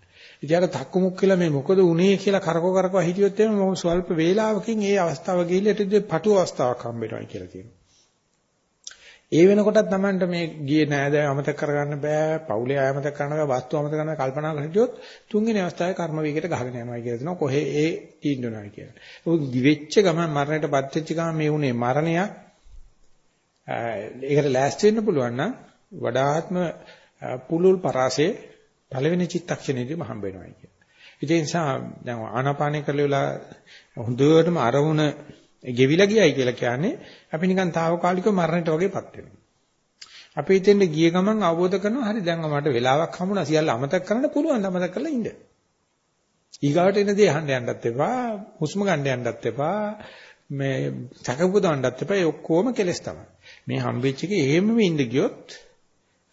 ඉතින් අර තක්කමුක් කියලා මේ මොකද උනේ කියලා කරකෝ කරකෝ හිටියොත් එimhe මොකද ස්වල්ප වේලාවකින් ඒ අවස්ථාව ගිහිල්ලා ඊට පටු අවස්ථාවක් හම්බ වෙනවා කියලා කියනවා. ඒ වෙනකොටත් Tamanට මේ ගියේ නෑද අමතක කරගන්න බෑ, පවුලේ අමතක කරන්න බෑ, වස්තු අමතක කරන්න කල්පනා කරලා හිටියොත් තුන්වෙනි අවස්ථාවේ කර්ම වේගයට ගහගෙන යනවා කියලා දෙනවා. කොහේ ඒ තීන්දුවනවා කියලා. ඒක දිවෙච්ච ගමන් මරණයටපත් වෙච්ච ගමන් මේ උනේ මරණයක්. ඒකට ලෑස්ති වෙන්න පුළුවන් නම් වඩාත්ම පුලුල් පරාසයේ පළවෙනි චිත්තක්ෂණයේදීම හම්බ වෙනවා කියන. ඒ නිසා දැන් ආනාපානය කරලා හොඳටම අරමුණ ගෙවිලා ගියයි කියලා කියන්නේ අපි නිකන් తాවකාලිකව මරණයට වගේපත් වෙනවා. අපි හිතෙන්ද ගිය ගමන් අවබෝධ කරනවා හරි දැන් මට වෙලාවක් හම්බුණා සියල්ල අමතක කරන්න පුළුවන් අමතක කරලා ඉන්න. ඊගාවට එන දේ අහන්න යන්නත් එපා, හුස්ම ගන්න යන්නත් එපා, මේ චකපුදවන්නත් එපා. ඒ ඔක්කොම කෙලස් තමයි. මේ හම්බෙච්ච එකේ එහෙමම ඉඳ ගියොත්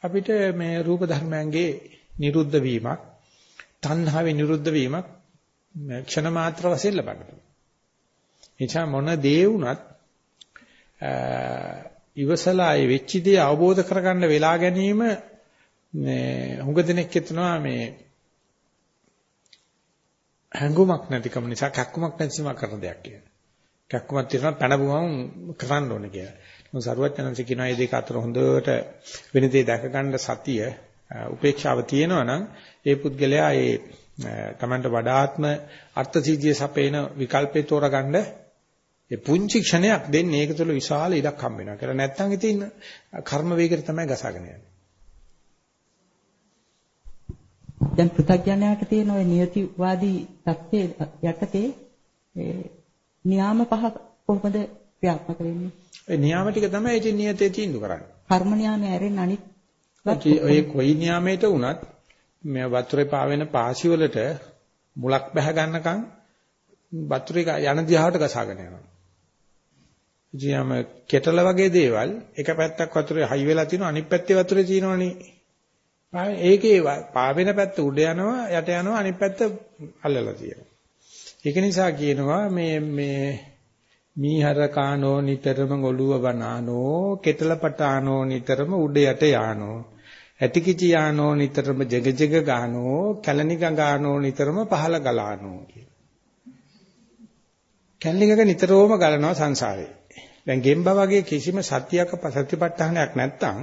අපිට මේ රූප ධර්මයන්ගේ නිරුද්ධ වීමක් තණ්හාවේ නිරුද්ධ වීමක් ක්ෂණ මාත්‍ර වශයෙන් ලබන්න පුළුවන්. එචා මොන දේ වුණත් ඉවසලා ඒ වෙච්ච දේ අවබෝධ කරගන්න වෙලා ගැනීම මේ හුඟ දෙනෙක් හිතනවා මේ හැඟුමක් නැතිකම නිසා කැක්කුමක් නැතිසම කරන දෙයක් කියලා. කැක්කුමක් තියෙනවා පැනපුවම කරන්න ඕනේ කියලා. මොකද සරුවත් යනන්සේ කියනවා මේ දෙක අතර හොඳට වෙන දේ දැක ගන්න සතිය උපේක්ෂාව තියෙනවා නම් ඒ පුද්ගලයා ඒ තමන්ට වඩාත්ම අර්ථ සිද්ධිය සපේන විකල්පේ තෝරගන්න ඒ පුංචි ක්ෂණයක් දෙන්නේ ඒක තුළ විශාල ඉඩක් හම් වෙනවා. කියලා නැත්තම් ඉතින් කර්ම වේගයට තමයි ගසාගෙන යන්නේ. දැන් පෘථග්ජනයාට තියෙන ওই නියතිවාදී தත්ත්වයේ යටතේ ඒ න්‍යාම පහ කොහොමද ක්‍රියාත්මක වෙන්නේ? ඒ න්‍යාම ටික තමයි ඉතින් නියතේ තීන්දුව කරන්නේ. කර්ම න්‍යාමය ඇරෙන්න අනිත් ඔය කොයි නියාමයට වුණත් මේ වතුරේ පාවෙන පාසි වලට මුලක් බහ ගන්නකම් වතුරේ යන දිහාට ගසාගෙන යනවා. ඉතියාම කෙටල වගේ දේවල් එක පැත්තක් වතුරේ හයි වෙලා තිනවා අනිත් පැත්තේ වතුරේ තියෙනවනේ. ඒකේ පාවෙන පැත්ත උඩ යනවා යට යනවා අනිත් පැත්ත අල්ලලා තියෙනවා. ඒක නිසා කියනවා මේ මේ මීහර කානෝ නිතරම ගොළුව බනානෝ කෙතලපටානෝ නිතරම උඩ යට යානෝ. ඇතිකිචි යානෝ නිතරම ජග ජග ගානෝ කැලණි ගඟානෝ නිතරම පහල ගලානෝ කැලණිගක නිතරම ගලනවා සංසාරේ. දැන් ගෙම්බා වගේ කිසිම සත්‍යයක සත්‍යපට්ඨානයක් නැත්තම්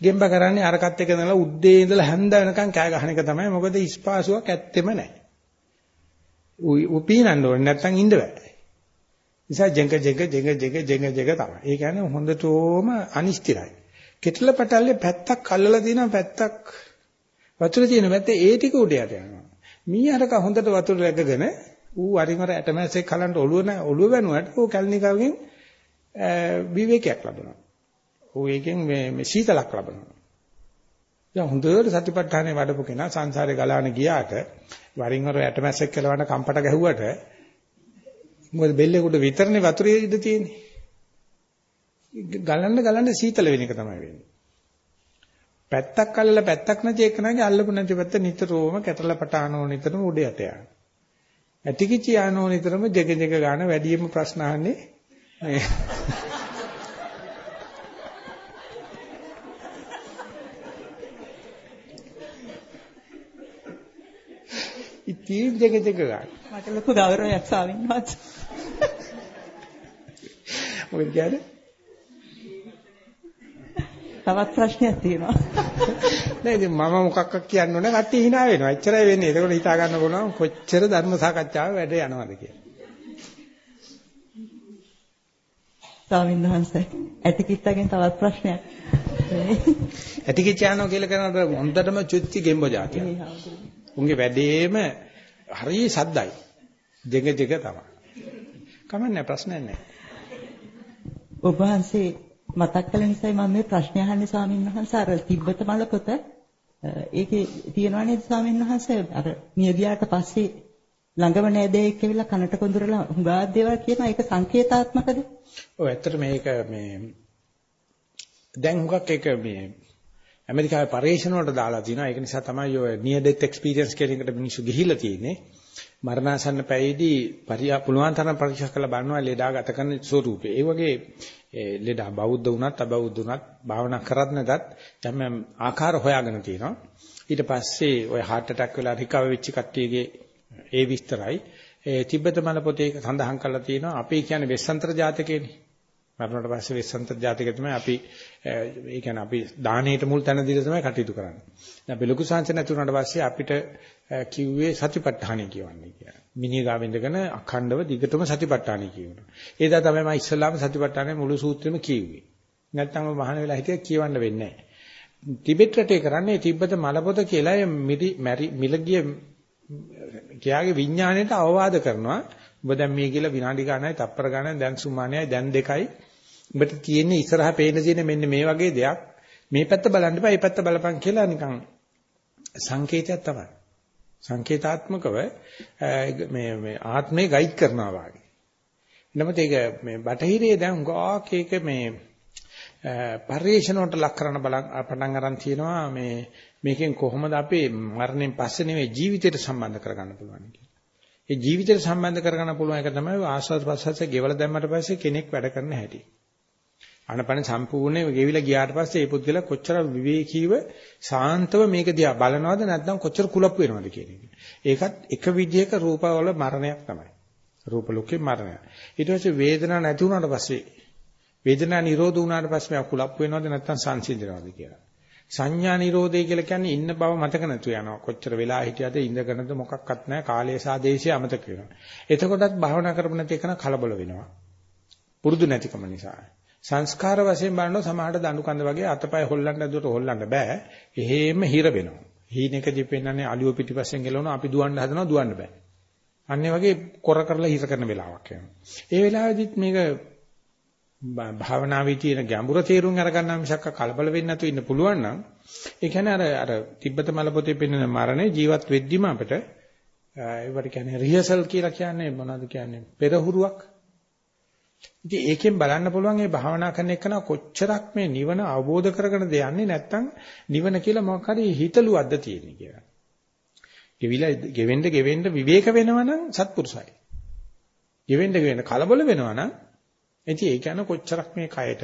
ගෙම්බා කරන්නේ අරකට එක නලා උද්දේ ඉඳලා හැන්ද වෙනකන් කෑ ගහන එක තමයි. මොකද ඉස්පාසුවක් ඇත්තෙම නැහැ. උපීනන්න ඕනේ. නැත්තම් ඉන්න බෑ. නිසා ජෙඟ ජෙඟ ජෙඟ ජෙඟ ජෙඟ ජෙඟ තමයි. ඒ කියන්නේ හොඳටම අනිශ්චිතයි. කෙටල පටල්ලේ පැත්තක් අල්ලලා තියෙනවා පැත්තක් වතුර තියෙන පැත්තේ ඒ ටික උඩ යට යනවා. මීහරක හොඳට වතුර läගගෙන ඌ අරින් වර ඇටමැස්සෙක් කලන්ට ඔළුව නැ ඔළුව වැනුවට ඌ කැලණිකාවකින් විවේකයක් ලබනවා. ඌ එකෙන් මේ මේ සීතලක් ලබනවා. දැන් හොඳට සතිපට්ඨානේ වඩපු කෙනා සංසාරේ ගලාන ගියාට වරින් වර ඇටමැස්සෙක් කලවන්න කම්පට ගැහුවට මොකද බෙල්ලේකට විතරනේ වතුරේ ඉඳ තියෙන්නේ. ගලන්න ගලන්න සීතල වෙන එක තමයි වෙන්නේ. පැත්තක් අල්ලලා පැත්තක් නැති එකනගේ අල්ලපු නැති පැත්ත නිතරම කැටල පටානෝ නිතරම උඩ යට යන. ඇතිකිචි යනෝ නිතරම ජෙග ජෙග ගන්න වැඩියෙන්ම ප්‍රශ්න අහන්නේ මේ තීන් දෙක දෙක ගන්න. මට ලොකු ගෞරවයක් ස්වාමීන් වහන්සේ. මොකද කියන්නේ? තවත් ප්‍රශ්නයක් තියෙනවා. නෑ ඉතින් මම මොකක්ද කියන්න ඕන කට්ටිය hina වෙනවා. එච්චරයි වෙන්නේ. ඒකෝට හිතා ගන්න පුළුවන් කොච්චර ධර්ම සාකච්ඡාව වැඩ යනවද කියලා. ස්වාමීන් වහන්සේ ඇතිකිට්ටගෙන් තවත් ප්‍රශ්නයක්. ඇතිකිච්චානෝ කියලා කරනකොට හොඳටම චුච්චි ගෙම්බෝ જાතිය. උන්ගේ වැඩේම හරිය සද්දයි. දෙක දෙක තමයි. කමන්නේ ප්‍රශ්නයක් නැහැ. ඔබ වහන්සේ මතක් කළ නිසා මම මේ ප්‍රශ්න අහන්නේ ස්වාමීන් වහන්සේ අර තිබ්බත මල පොත ඒකේ තියෙනවා නේද ස්වාමීන් වහන්සේ අර මියගියාට පස්සේ ළඟම නෑදෑයෙක් ඇවිල්ලා කනට කොඳුරලා හුඟා දේවල් කියනවා ඒක සංකේතාත්මකද? ඔව් ඇත්තට මේක මේ දැන් හුඟක් ඒක මේ ඇමරිකාවේ පරීක්ෂණ වලට දාලා තිනවා ඒක නිසා තමයි ඔය near death experience කියන එකට මිනිස්සු ගිහිල්ලා තියෙන්නේ. මරණාසන්න පැයේදී පරියා පුළුවන් තරම් පරීක්ෂා කරලා බලනවා ලෙඩා ගත කරන ස්වරූපේ. ඒ වගේ ලෙඩා බෞද්ධ වුණත් අබෞද්ධ වුණත් භාවනා කරත් නැතත් යම් ආකාර හොයාගෙන තියෙනවා. ඊට පස්සේ ඔය heart attack වෙලා රිකවර් වෙච්ච කට්ටියගේ ඒ විස්තරයි ඒ තිබ්බත මල පොතේ සඳහන් කරලා තියෙනවා අපි කියන්නේ වෙස්සන්තර ජාතකයේනේ. මරණයට පස්සේ වෙස්සන්තර ජාතකය තමයි අපි ඒ කියන්නේ අපි දාණයට මුල් තැන දීලා තමයි කටයුතු කරන්නේ. දැන් අපි ලොකු සංසය නැති වුණාට පස්සේ අපිට කිව්වේ සතිපට්ඨානෙ කියවන්නේ කියලා. මිනිහ ගාව ඉඳගෙන අඛණ්ඩව දිගටම සතිපට්ඨානෙ කියවනවා. ඒදා තමයි මම ඉස්සල්ලාම සතිපට්ඨානෙ මුළු සූත්‍රෙම කිව්වේ. නැත්තම් මම මහාන වෙලා හිටිය කියවන්න වෙන්නේ නැහැ. ටිබෙට් රටේ කරන්නේ තිබ්බත මලපොත කියලා මිලගිය කියාගේ විඥාණයට අවවාද කරනවා. ඔබ දැන් මේ කියලා විනාඩි ගානයි, තප්පර ගානයි, දැන් සුමානයයි, දැන් දෙකයි. ඔබට තියෙන්නේ ඉස්සරහා පේන තියෙන මෙන්න මේ වගේ දෙයක්. මේ පැත්ත බලන්න එපා, මේ පැත්ත බලපන් කියලා නිකන් සංකේතයක් තමයි. සංකේතාත්මකව මේ මේ ආත්මේ ගයිඩ් කරනවා වගේ. නමුත් ඒක මේ බටහිරේ දැන් උගාක් ඒක මේ පරිේශන වලට ලක් කරන බලන් පටන් අරන් තියෙනවා මේ මේකෙන් කොහොමද අපේ මරණයෙන් පස්සේ නෙවෙයි ජීවිතයට සම්බන්ධ කරගන්න පුළුවන් කියලා. ඒ ජීවිතයට සම්බන්ධ කරගන්න පුළුවන් එක තමයි ආස්වාද ප්‍රසවාසයේ ගෙවල දැම්මට පස්සේ කෙනෙක් වැඩ කරන හැටි. ආනපන සම්පූර්ණයෙන් ගෙවිලා ගියාට පස්සේ ඒ පුද්ගලයා කොච්චර විවේකීව සාන්තව මේක දිහා බලනවද නැත්නම් කොච්චර කුලප් වෙනවද කියන එක. ඒකත් එක විදිහක රූපවල මරණයක් තමයි. රූප ලෝකේ මරණය. ඊට පස්සේ වේදනාවක් නැති වුණාට පස්සේ වේදනාව නිරෝධ වුණාට පස්සේ මම කුලප් වෙනවද නැත්නම් සංසිඳනවද කියලා. සංඥා නිරෝධය කියලා කියන්නේ ඉන්න බව මතක නැතු යනවා. කොච්චර වෙලා හිටියද ඉඳගෙනද මොකක්වත් නැහැ. කාලය සහ දේශය අමතක වෙනවා. එතකොටත් භාවනා කරපු නැති එකන කලබල වෙනවා. පුරුදු නැතිකම නිසා. සංස්කාර වශයෙන් බලනකොට සමහරට දඬු කඳ වගේ අතපය හොල්ලන්න දුවට හොල්ලන්න බෑ. එහෙම හිර වෙනවා. හීනෙකදී පෙන්නන්නේ අලිය පිටිපස්සෙන් ගලවනවා අපි දුවන්න හදනවා දුවන්න බෑ. අන්නේ වගේ කොර කරලා හිර කරන වෙලාවක් එනවා. ඒ වෙලාවෙදිත් මේක භාවනාවේ තියෙන ගැඹුර තේරුම් අරගන්නා මිසක් කලබල වෙන්නේ නැතුව ඉන්න පුළුවන් නම් ඒ කියන්නේ අර අර තිබ්බත මල පොතේ පෙන්වන මරණය ජීවත් වෙද්දිම අපිට ඒවට කියන්නේ රිහර්සල් කියලා කියන්නේ මොනවද කියන්නේ පෙරහුරුවක් ඉතින් ඒකෙන් බලන්න පුළුවන් මේ භාවනා කරන එකන කොච්චරක් මේ නිවන අවබෝධ කරගෙන දෙයන්නේ නැත්නම් නිවන කියලා මොකක් හරි හිතලුවක්ද තියෙන්නේ කියලා. ගෙවිලා ගෙවෙන්න ගෙවෙන්න විවේක වෙනවනම් සත්පුරුසයි. ගෙවෙන්න ගෙවෙන්න කලබල වෙනවනම් ඉතින් ඒ කියන්නේ කොච්චරක් මේ කයට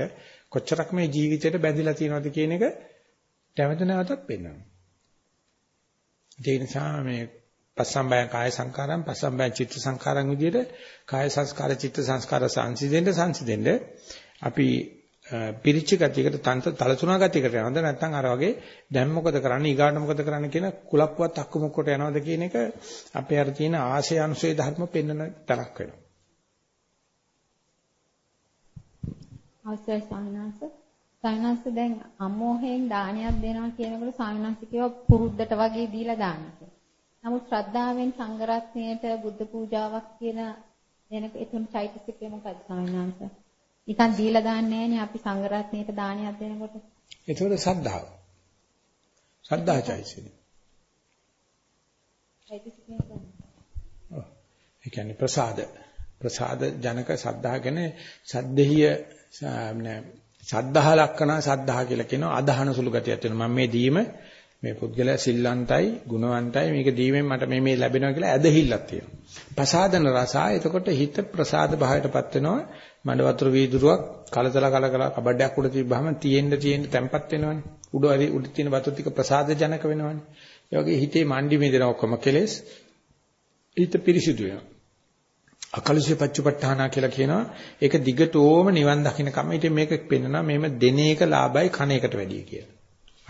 කොච්චරක් මේ ජීවිතයට බැඳිලා තියෙනවද කියන එක නැවත නැවතත් පෙන්වනවා. ඒ නිසා මේ පස්සම්බය කාය සංකාරම් පස්සම්බය චිත්ත සංකාරම් විදිහට කාය සංස්කාර චිත්ත සංස්කාර සංසිඳෙන්න සංසිඳෙන්න අපි පිරිච්ච ගතියකට තන්ත තලසුණා ගතියකට යනවද නැත්නම් අර වගේ දැන් මොකද කරන්නේ ඊගාට මොකද කරන්න කියන කුලප්පුවත් අක්කමුක්කොට යනවද කියන එක අපේ අර තියෙන ආශය අනුසය ධර්ම පෙන්වන තරක් වෙනවා. අවසරයි ස්වාමිනාස. ස්වාමිනාස දැන් අමෝහයෙන් දානයක් දෙනවා කියනකොට ස්වාමිනාස කියව පුරුද්දට වගේ දීලා දාන්න නමුත් ශ්‍රද්ධාවෙන් සංඝරත්නයට බුද්ධ පූජාවක් කියන එනක එතුම් චෛතසිකය මොකක්ද ස්වාමිනාස? නිකන් දීලා දාන්නේ නැහැනේ අපි සංඝරත්නයට දානයක් දෙනකොට. ඒතකොට සද්ධාව. සද්ධා චෛතසිකය. චෛතසිකය. ඔව්. ඒ කියන්නේ ප්‍රසාද. ප්‍රසාද ජනක සද්ධා කියන්නේ සද්දෙහිය සද්ධා ලක්කනා සද්ධා කියලා කියනවා අදහන සුළු ගතියක් වෙනවා මම මේ දීම මේ පුද්ගලයා සිල්වන්තයි ගුණවන්තයි මේක දීමෙන් මට මේ මේ ලැබෙනවා කියලා ඇදහිල්ලක් තියෙනවා. ප්‍රසාදන රසා එතකොට හිත ප්‍රසාද භාවයටපත් වෙනවා. මඩ වතුර වීදුරුවක් කලතල කලකල කබඩයක් උඩ තිබ්බහම තියෙන්න තියෙන්න තැම්පත් වෙනවනේ. උඩ උඩ තියෙන වතුර ටික ප්‍රසාද ජනක වෙනවනේ. ඒ වගේ හිතේ මණ්ඩි මෙදෙන ඔක්කොම කෙලෙස් හිත පිරිසිදු වෙනවා. අකලුෂේ පච්චපට්ඨානා කියලා කියනවා. ඒක දිගටම නිවන් දකින්න කම. ඉතින් මේක පෙන්නනවා මේම දෙන එක ලාභයි කණ එකට වැඩිය කියලා.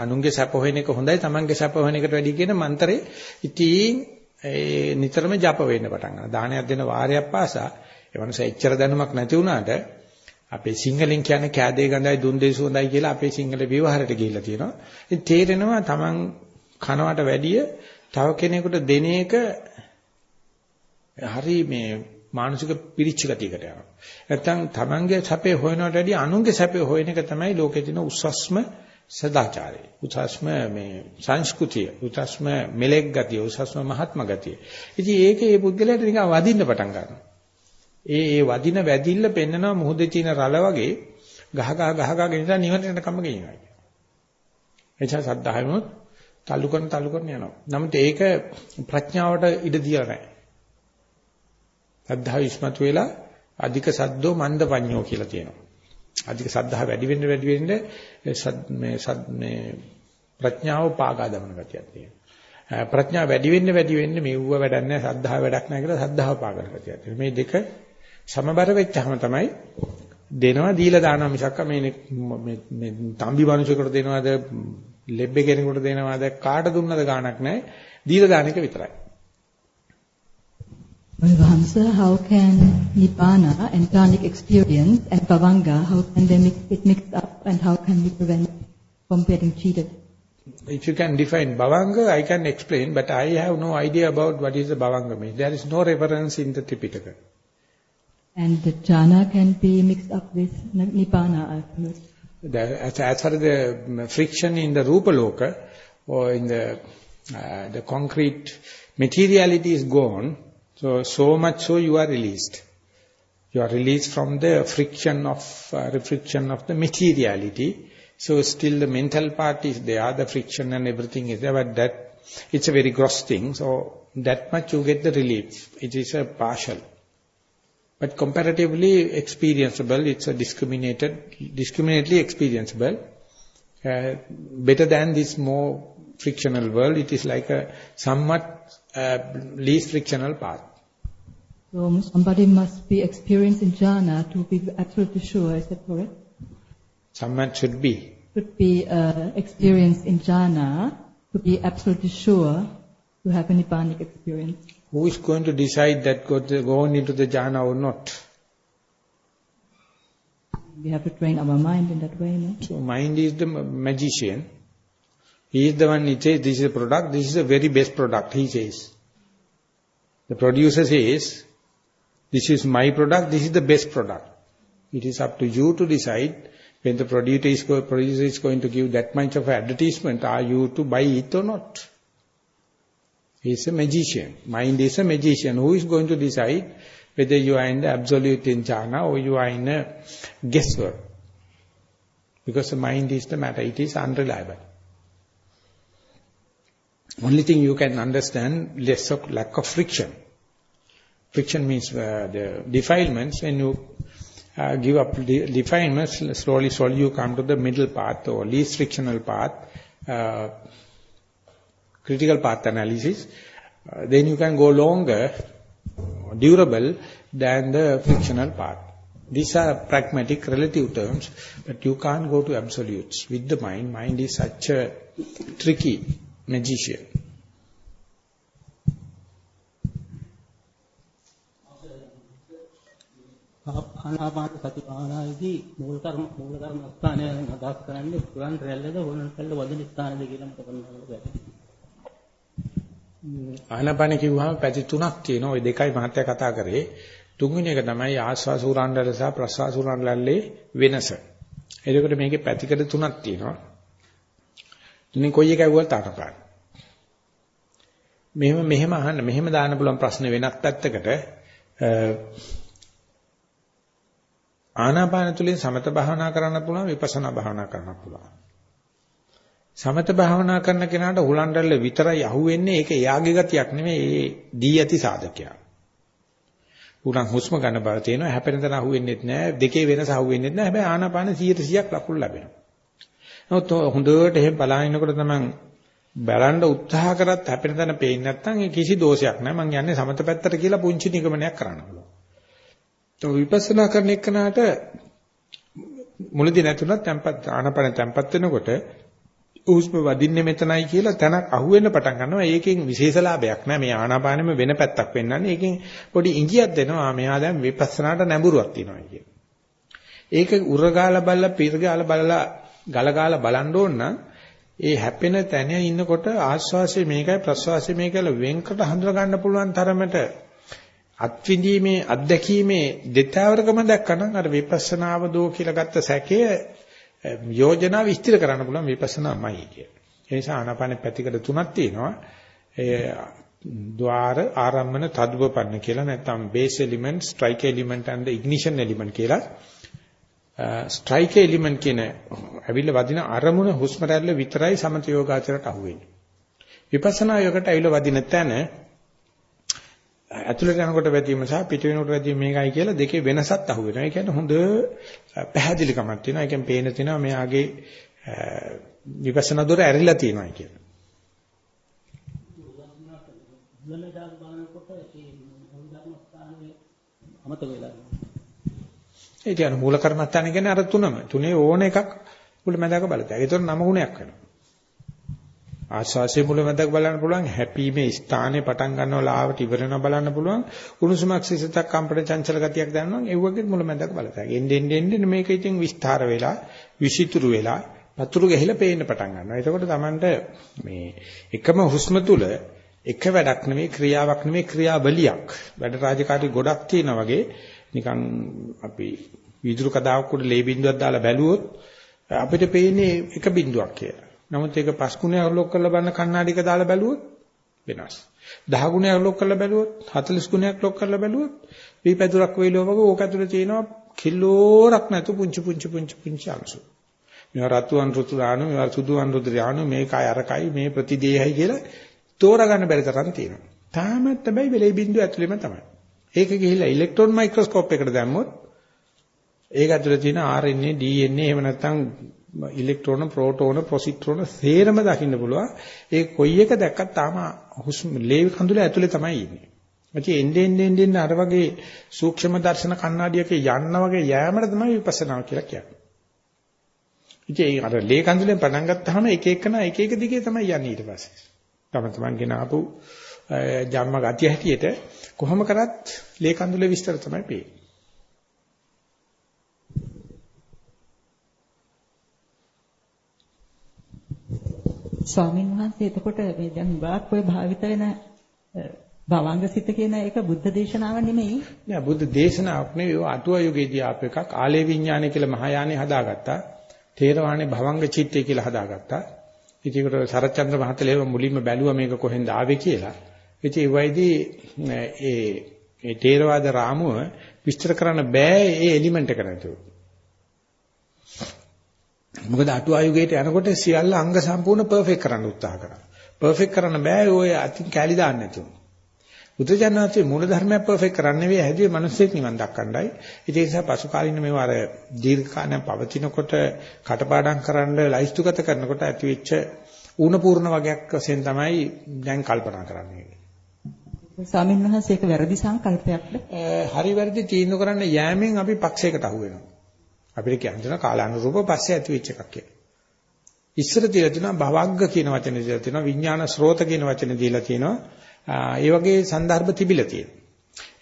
අනුන්ගේ සැප හොයන එක හොඳයි Tamanගේ සැප හොයන එකට වැඩිය කියන මන්තරේ ඉතින් ඒ නිතරම ජප වෙන්න පටන් ගන්නවා. දානයක් දෙන වාරයක් පාසා ඒ වන්ස එච්චර දැනුමක් නැති වුණාට අපේ සිංහලෙන් කියන්නේ කෑදේ ගඳයි දුන් දෙසු හොඳයි කියලා අපේ සිංහල විවහාරයට ගිහිල්ලා තියෙනවා. ඉතින් තේරෙනවා Taman කනවට වැඩිය තව කෙනෙකුට දෙන එක හරි මේ මානසික පිරිච්ච ගතියකට යනවා. නැත්තම් Tamanගේ සැපේ හොයනවට වැඩිය අනුන්ගේ සැපේ හොයන එක තමයි ලෝකේ තියෙන උස්සස්ම සදාචාරය. උසස්ම මේ සංස්කෘතිය, උසස්ම මෙලෙක් ගතිය, උසස්ම මහත්ම ගතිය. ඉතින් ඒක ඒ පුද්ගලයාට නිකන් වදින්න පටන් ගන්නවා. ඒ ඒ වදින වැදිල්ල පෙන්නනවා මුහුදේ තියෙන රළ වගේ ගහ ගහ ගහ ගහ ගෙනිලා නිවනට කම ගෙනිනවා. එචා සද්ධායනොත් තල්ලු කරන තල්ලු කරන යනවා. නමුත් ඒක ප්‍රඥාවට ඉඩ දීලා නැහැ. සද්ධා විශ්මතු වෙලා අධික සද්දෝ මන්ද පඤ්ඤෝ කියලා තියෙනවා. අධික සද්ධා වැඩි වෙන්න වැඩි වෙන්න මේ මේ ප්‍රඥාව පාගා දමන ගතියක් තියෙනවා. ප්‍රඥාව වැඩි වෙන්න වැඩි වෙන්න මෙව්ව වැඩක් නැහැ සද්ධා වැඩක් නැහැ කියලා සද්ධාව පාගන ගතියක් තියෙනවා. මේ දෙක සමබර වෙච්චාම තමයි දෙනවා දීලා දානවා මිසක් මේ මේ තම්බි මිනිසෙකුට දෙනවද ලෙබ්බේ කෙනෙකුට දෙනවද කාට දුන්නද ගාණක් නැහැ දීලා දාන එක විතරයි. Ramsa, how can Nibbana and Pranic experience and Bhavanga, how can they mix, get mixed up and how can we prevent from getting cheated? If you can define Bhavanga, I can explain, but I have no idea about what is the Bhavanga means. There is no reference in the Tipitaka. And the jhana can be mixed up with Nibbana. The, as, as far as the friction in the Rupa Loka, or in the, uh, the concrete materiality is gone, so, so much so you are released. You are released from the friction of, uh, friction of the materiality. So still the mental part is there, the friction and everything is there, but that, it's a very gross thing. So that much you get the relief. It is a partial. But comparatively experienceable, it's a discriminated, discriminately experienceable. Uh, better than this more frictional world, it is like a somewhat uh, least frictional path. So somebody must be experienced in jhana to be absolutely sure, is that correct? Someone should be. Should be uh, experienced in jhana to be absolutely sure to have a nibbanic experience. Who is going to decide that go, to, go on into the jhana or not? We have to train our mind in that way, no? So mind is the magician. He is the one who says this is a product, this is the very best product, he says. The producer says, this is my product, this is the best product. It is up to you to decide when the producer is, producer is going to give that much of advertisement, are you to buy it or not? He is a magician. Mind is a magician. Who is going to decide whether you are in the absolute in jhana or you are in a guesswork? Because the mind is the matter. It is unreliable. Only thing you can understand, less of lack of friction. Friction means uh, the defilements. When you uh, give up the defilements, slowly, slowly you come to the middle path or least frictional path, uh, critical path analysis. Uh, then you can go longer, durable than the frictional path. These are pragmatic relative terms, but you can't go to absolutes with the mind. Mind is such a tricky magician. ආනාපාන සති භාවනාවේදී මූල කර්ම මූල කර්ම ස්ථානය අදහස් කරන්නේ පුරන් රැල්ලද හොරන් රැල්ල වදින ස්ථානද කියලා මට කරනවා ආනාපාන කිව්වහම පැති තුනක් තියෙනවා. ওই දෙකයි මහත්ය කතා කරේ. තුන්වෙනි එක තමයි ආස්වාස උරණ්ඩල සහ ප්‍රස්වාස උරණ්ඩලේ වෙනස. එතකොට මේකේ පැතිකඩ තුනක් තියෙනවා. ඉතින් කොයි එක ඇහුවත් ආනපාන. මෙහෙම මෙහෙම අහන්න මෙහෙම දාන්න පුළුවන් ප්‍රශ්න වෙනත් පැත්තකට ආනාපාන තුලින් සමත භාවනා කරන්න පුළුවන් විපස්සනා භාවනා කරන්න පුළුවන්. සමත භාවනා කරන කෙනාට හුලන්ඩල්ල විතරයි අහුවෙන්නේ ඒක එයාගේ ගතියක් නෙමෙයි ඒ දී ඇති සාධකයක්. උරන් හුස්ම ගන්න බව තියෙනවා හැපෙන තැන අහුවෙන්නේත් නැහැ දෙකේ වෙනස අහුවෙන්නේත් නැහැ හැබැයි ආනාපාන 100%ක් ලකුණු ලැබෙනවා. නමුත් හොඳට එහෙම බලනකොට තමයි බලන්න උත්සාහ කරත් හැපෙන තැන පේන්නේ නැත්නම් ඒ කිසි දෝෂයක් නැහැ. මං යන්නේ සමත පැත්තට කියලා පුංචි නිගමනයක් කරන්න පුළුවන්. તો විපස්සනා කරන එකනට මුලදී නැතුණත් tempat ආනපන tempat වෙනකොට උස්ම වදින්නේ මෙතනයි කියලා තැනක් අහුවෙන්න පටන් ගන්නවා. ඒකෙන් විශේෂ ලාභයක් නෑ. මේ ආනාපානෙම වෙන පැත්තක් වෙන්නන්නේ. ඒකෙන් පොඩි ඉඟියක් දෙනවා. මෙයා දැන් විපස්සනාට නැඹුරුවක් තියෙනවා කියන. ඒක උරගාලා බලලා පිරගාලා බලලා ගලගාලා බලන්න ඕන නම් ඒ හැපෙන තැන ඉන්නකොට ආස්වාසිය මේකයි ප්‍රස්වාසිය මේකයි වෙන්කට හඳුනා ගන්න පුළුවන් තරමට අත්විඳීමේ අත්දැකීමේ දෙතාවරකම දැක්කනම් අර විපස්සනාව දෝ කියලා ගත්ත සැකය යෝජනා විස්තර කරන්න පුළුවන් විපස්සනාමයි කිය. ඒ නිසා ආනාපාන පැතිකඩ තුනක් තියෙනවා. ඒ ద్వාර ආරම්මන තදුපපන්න කියලා නැත්නම් base element, strike element and ignition element කියලා. ස්ට්‍රයික් එලිමන්ට් කියන ඇවිල්ලා වදින අරමුණ හුස්ම රැල්ල විතරයි සමත යෝගාචරයට අහුවෙන්නේ. විපස්සනා යෝගයට ඇවිල්ලා වදින තැන ඇතුළට යනකොට වැදීම සහ පිට වෙනකොට වැදීම මේකයි කියලා දෙකේ වෙනසක් අහු වෙනවා. ඒ කියන්නේ හොඳ පැහැදිලිකමක් තියෙනවා. ඒ කියන්නේ පේන තියෙනවා මෙයාගේ විපස්සනා දොර ඇරිලා තියෙනවා කියලා. මුලමදාග බලනකොට ඒ මූල ධර්මස්ථානයේ අමතක වෙලා ඒ කියන්නේ මූල කර්මස්ථාන කියන්නේ අර තුනම. තුනේ ඕන එකක් මුලමදාග බලතයි. ඒතර නම ගුණයක් වෙනවා. ආස්වාසිය මුලමඳක් බලන්න පුළුවන් හැපීමේ ස්ථානේ පටන් ගන්නවා ලාවට ඉවර වෙනවා බලන්න පුළුවන් උණුසුමක් සිසිතක් කම්පන චංචල ගතියක් දැනනවා ඒ වගේ මුලමඳක් බලතයි එන්න එන්න එන්න මේක ඉතින් විස්තර වෙලා විසිතුරු වෙලා පතුරු ගහලා පේන්න පටන් ගන්නවා එතකොට Tamanට මේ එකම හුස්ම තුල එක වැඩක් නෙමෙයි ක්‍රියාවක් නෙමෙයි ක්‍රියාවලියක් වැඩ රාජකාරී ගොඩක් තියෙනවා වගේ නිකන් අපි වීදුරු කදාවක් උඩ ලේ බින්දුවක් දාලා බැලුවොත් අපිට පේන්නේ එක බින්දුවක් කියලා නමුත් ඒක පස් ගුණයක් ලොක් කරලා බලන කණ්ණාඩියක දාලා බැලුවොත් වෙනස්. 10 ගුණයක් ලොක් කරලා බැලුවොත් 40 ගුණයක් ලොක් කරලා බැලුවොත් වීපැදුරක් වේලෝ වගේ ඕක ඇතුලේ තියෙනවා කිලෝරක් නැතු පුංචි පුංචි පුංචි පුංචි අංශු. මේවා රතුන් රුතු දානු මේවා සුදුන් රුතු දානු මේකයි අරකයි මේ ප්‍රතිදේහයි කියලා තෝරගන්න බැරි තරම් තියෙනවා. තාමත් හැබැයි වෙලේ බිඳුව ඇතුලේම තමයි. ඒක ගිහිල්ලා ඉලෙක්ට්‍රෝන මයික්‍රොස්කෝප් එකට දැම්මොත් ඒක ඇතුලේ තියෙන RNA DNA එහෙම නැත්නම් ඉලෙක්ට්‍රෝන ප්‍රෝටෝන පොසිට්‍රෝන සේරම දකින්න පුළුවන්. ඒ කොයි එක දැක්කත් තාම හුස්ම ලේ කඳුල ඇතුලේ තමයි ඉන්නේ. ඇයි එන්නේ එන්නේ එන්නේ අර වගේ සූක්ෂම දර්ශන කණ්ණාඩියක යන්න වගේ යෑමට තමයි විපස්සනා කියලා කියන්නේ. ඉතින් අර ලේ කඳුලෙන් පටන් ගත්තාම එක එකන එක එක දිගේ තමයි යන්නේ ඊට පස්සේ. තම තමන් ගෙන ආපු ජම්ම ගතිය හැටියට කොහොම කරත් ලේ කඳුලේ විස්තර තමයි පේන්නේ. ස්වාමින් වහන්සේ එතකොට මේ දැන් ගාක් ඔය භාවිත වෙන භවංගසිත කියන එක බුද්ධ දේශනාව නෙමෙයි. නෑ බුද්ධ දේශනාවක් නෙවෙයි. ඔය අටුව යුගයේදී ආපු එකක් ආලේ විඥානය කියලා මහායානෙ හදාගත්තා. තේරවාණේ භවංග චිත්තය කියලා හදාගත්තා. ඉතින් ඒකට සරච්චන්ද්‍ර මහත්තයා මුලින්ම බැලුවා මේක කොහෙන්ද ආවේ කියලා. ඉතින් ඒ වෙයිදී ඒ ඒ තේරවාද රාමුව විස්තර කරන්න බෑ ඒ එලිමන්ට් එක නැතුව. මොකද අටුවායුගයට යනකොට සියල්ල අංග සම්පූර්ණ පර්ෆෙක්ට් කරන්න උත්සාහ කරා. පර්ෆෙක්ට් කරන්න බෑ ඔය අතින් කැලි දාන්න නැතුව. බුදුජානනාථේ මූල ධර්මය පර්ෆෙක්ට් කරන්න නෙවෙයි හැදුවේ මිනිස්සෙක් නිවන් දක්කණ්ඩයි. ඒ නිසා පසු කාලින මේවා අර දීර්ඝ කාලයක් පවතිනකොට කටපාඩම් කරන්න ලයිස්තුගත කරනකොට ඇතිවෙච්ච ඌණ පූර්ණ වගයක් වශයෙන් තමයි දැන් කල්පනා කරන්නේ. ස්වාමීන් වහන්සේ ඒක වැරදි සංකල්පයක්ද? හරි වැරදි තීන්දුව කරන්න යෑමෙන් අපි පක්ෂයකට අහු වෙනවා. අපිට කියන්න කාලානුරූප පස්සේ ඇති වෙච්ච එකක් කියලා. ඉස්සර තියලා තියෙනවා භවග්ග කියන වචනේ දීලා තියෙනවා විඥාන ස්රෝත කියන වචනේ දීලා තියෙනවා. ඒ වගේ સંદર્ભ තිබිලා තියෙනවා.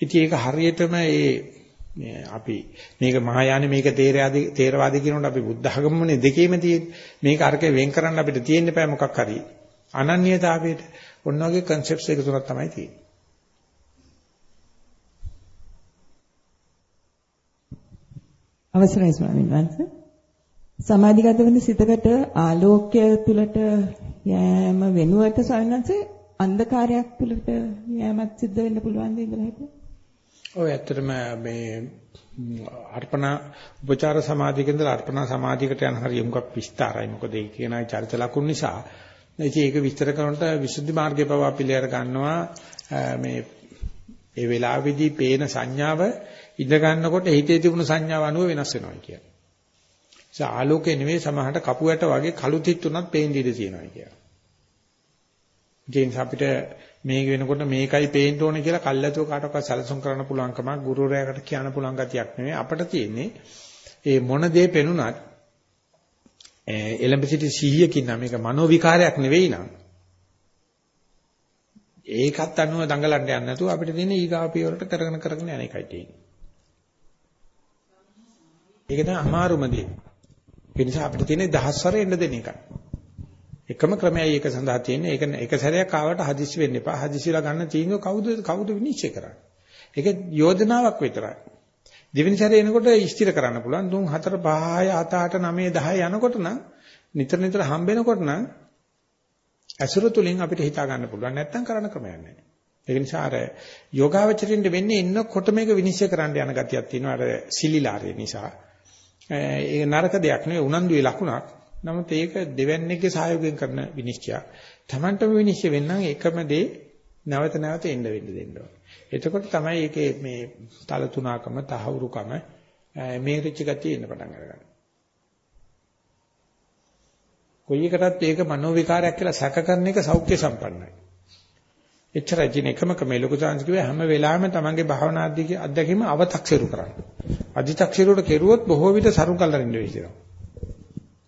ඉතින් ඒක හරියටම ඒ අපි මේක මහායානෙ මේක තේරවාදී තේරවාදී කියනකොට අපි බුද්ධ ධර්මනේ දෙකේම තියෙන මේක අරකේ වෙන් කරන්න අපිට තියෙන්න බෑ මොකක් හරි අනන්‍යතාවයට ඔන්න ඔයගේ concepts එක තුනක් තමයි තියෙන්නේ. අවසරයි ස්වාමීන් වහන්සේ. සමාධිගත වෙන සිතකට ආලෝකය තුලට යෑම වෙනුවට ස්වාමීන් වහන්සේ අන්ධකාරයක් තුලට යෑමක් සිද්ධ වෙන්න පුළුවන් ද ඉඳලා හිටියේ? ඔය ඇත්තටම මේ අර්පණ උපචාර සමාධියක ඉඳලා අර්පණ සමාධියකට යන හරිය මුකක් විස්තරයි. මොකද ඒ කියන චරිත ලකුණු නිසා. ඉතින් ඒක විස්තර කරනකොට විසුද්ධි මාර්ගය පව අපිලියර ගන්නවා මේ ඒ වෙලාවේදී පේන සංඥාව ඉඳ ගන්නකොට හිතේ තිබුණු සංඥාව අනුව වෙනස් වෙනවා කියන්නේ. ඒ ආලෝකේ නෙවෙයි සමහරට කපුවට වගේ කළු තිත් උනත් පේන් දිද තියෙනවා කියන්නේ. ඒ නිසා අපිට මේක වෙනකොට මේකයි පේන්න ඕනේ කියලා කල්ලාතෝ කාටවත් සැලසුම් කරන්න පුළුවන් කමක් ගුරුවරයාකට කියන්න පුළුවන් ගතියක් නෙවෙයි අපිට තියෙන්නේ ඒ මොන දේ පෙනුනත් එලඹ සිටි සිහියකින් නම් මේක මනෝ විකාරයක් නෙවෙයි නං ඒකත් අනුව දඟලන්න යන්නේ නැතුව අපිට තියෙන ඊගාව පියවරට කරගෙන කරගෙන යන එකයි තියෙන්නේ. ඒක තමයි අමාරුම දේ. ඒ නිසා අපිට තියෙන දහස්වර එන්න දෙන එකයි. එකම ක්‍රමයයි ඒක සඳහා තියෙන්නේ. ඒක එක සැරයක් ආවට හදිස්සි වෙන්න එපා. හදිස්සිලා ගන්න තීන්දුව කවුද කවුද විනිශ්චය කරන්නේ? ඒක යෝජනාවක් විතරයි. දෙවෙනි සැරේ එනකොට ස්ථිර කරන්න පුළුවන්. 3 4 5 6 7 8 9 10 යනකොට නම් නිතර නිතර හම්බෙනකොට නම් ඇසුර තුලින් අපිට හිතා ගන්න පුළුවන් නැත්තම් කරන්න ක්‍රමයක් නැහැ. ඒක නිසා අර යෝගාවචරින්ද වෙන්නේ ඉන්නකොට මේක විනිශ්චය කරන්න යන ගතියක් තියෙනවා අර සිලිලාරය නිසා. ඒක නරක දෙයක් නෙවෙයි උනන්දුවේ ලකුණක්. නමුත් ඒක දෙවන්නේගේ සහයෝගයෙන් කරන විනිශ්චයක්. Tamanටම විනිශ්චය වෙන්නම් එකම දේ නැවත නැවත එන්න වෙන්න දෙන්න ඕනේ. එතකොට තමයි ඒකේ මේ තල තුනකම තහවුරුකම මේ රිච් ගතිය එන්න පටන් අරගන්නේ. කොයි එකටත් ඒක මනෝ විකාරයක් කියලා සැක කරන එක සෞඛ්‍ය සම්පන්නයි. එච්චරයි ජීන එකම ක්‍රමයේ ලොකු chance කිව්වේ හැම වෙලාවෙම තමන්ගේ භාවනා අධ්‍යක්ීම අව탁සිරු කරන්න. අධි탁සිරුවට කෙරුවොත් බොහෝ විට සරු කල්ලරින්න වෙනවා.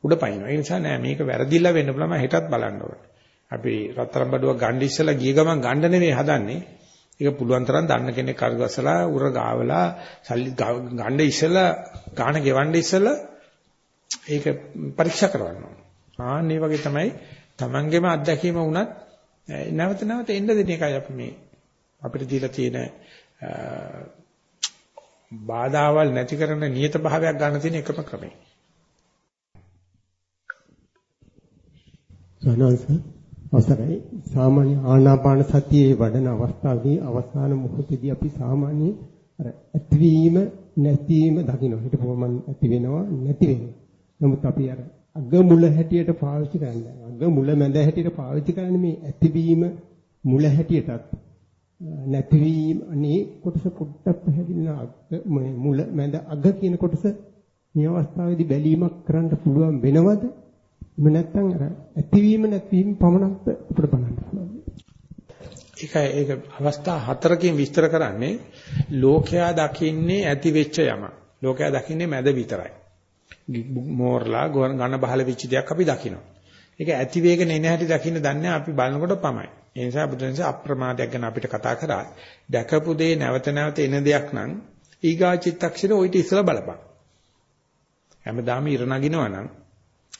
උඩ පයින්නවා. ඒ නිසා නෑ මේක වැරදිලා වෙන්න පුළුවන් මම හෙටත් බලන්න ඕනේ. අපි රත්තරන් බඩුවක් ගන්න ඉස්සලා ගිය ගමන් ගන්න නෙවෙයි හදන්නේ. ඒක පුළුවන් තරම් දන්න කෙනෙක් කරගස්සලා උර ගාවලා සල්ලි ගන්න ඉස්සලා ගාන ගෙවන්න ඉස්සලා ඒක පරීක්ෂා කරනවා. ආන් මේ වගේ තමයි Tamangema අත්දැකීම වුණත් නැවත නැවත එන්න දෙන එකයි අපි මේ අපිට දීලා තියෙන බාධාවල් නැති කරන නියත භාවයක් ගන්න තියෙන එකම ක්‍රමය. සනන්ස අවසරයි සාමාන්‍ය ආනාපාන සතියේ වඩන අවස්ථාවේදී අවසාන මොහොතේදී අපි සාමාන්‍ය අර ඇතිවීම නැතිවීම දකින්න හිටපුවම ඇති වෙනවා නැති වෙනවා. නමුත් අපි අර අග මුල හැටියට පාවිච්චි කරන්නේ. අග මුල මැද හැටියට පාවිච්චි කරන්නේ මේ ඇතිවීම මුල හැටියටත් නැතිවීම අනේ කොටස පොඩ්ඩක් පැහැදිලි නා මුල මැද අග කියන කොටස මේ අවස්ථාවේදී බැලීමක් කරන්න පුළුවන් වෙනවද? එහෙම නැත්නම් අර ඇතිවීම නැතිවීම පමණක්ද අපිට බලන්න පුළුවන්. ඒක ඒක අවස්ථා හතරකින් විස්තර කරන්නේ ලෝකයා දකින්නේ ඇති වෙච්ච යම. ලෝකයා දකින්නේ මැද විතරයි. මෝරලා ඝන බහල වෙච්ච දෙයක් අපි දකිනවා. ඒක ඇති වේගන එන හැටි දකින්න දන්නේ අපි බලනකොට පමයි. ඒ නිසා බුදුන්සේ අප්‍රමාදයක් ගැන අපිට කතා කරා. දැකපු දේ නැවත නැවත එන දෙයක් නම් ඊගා චිත්තක්ෂණ ඔయిత ඉස්සලා බලපන්. හැමදාම ඉර නගිනවා නම්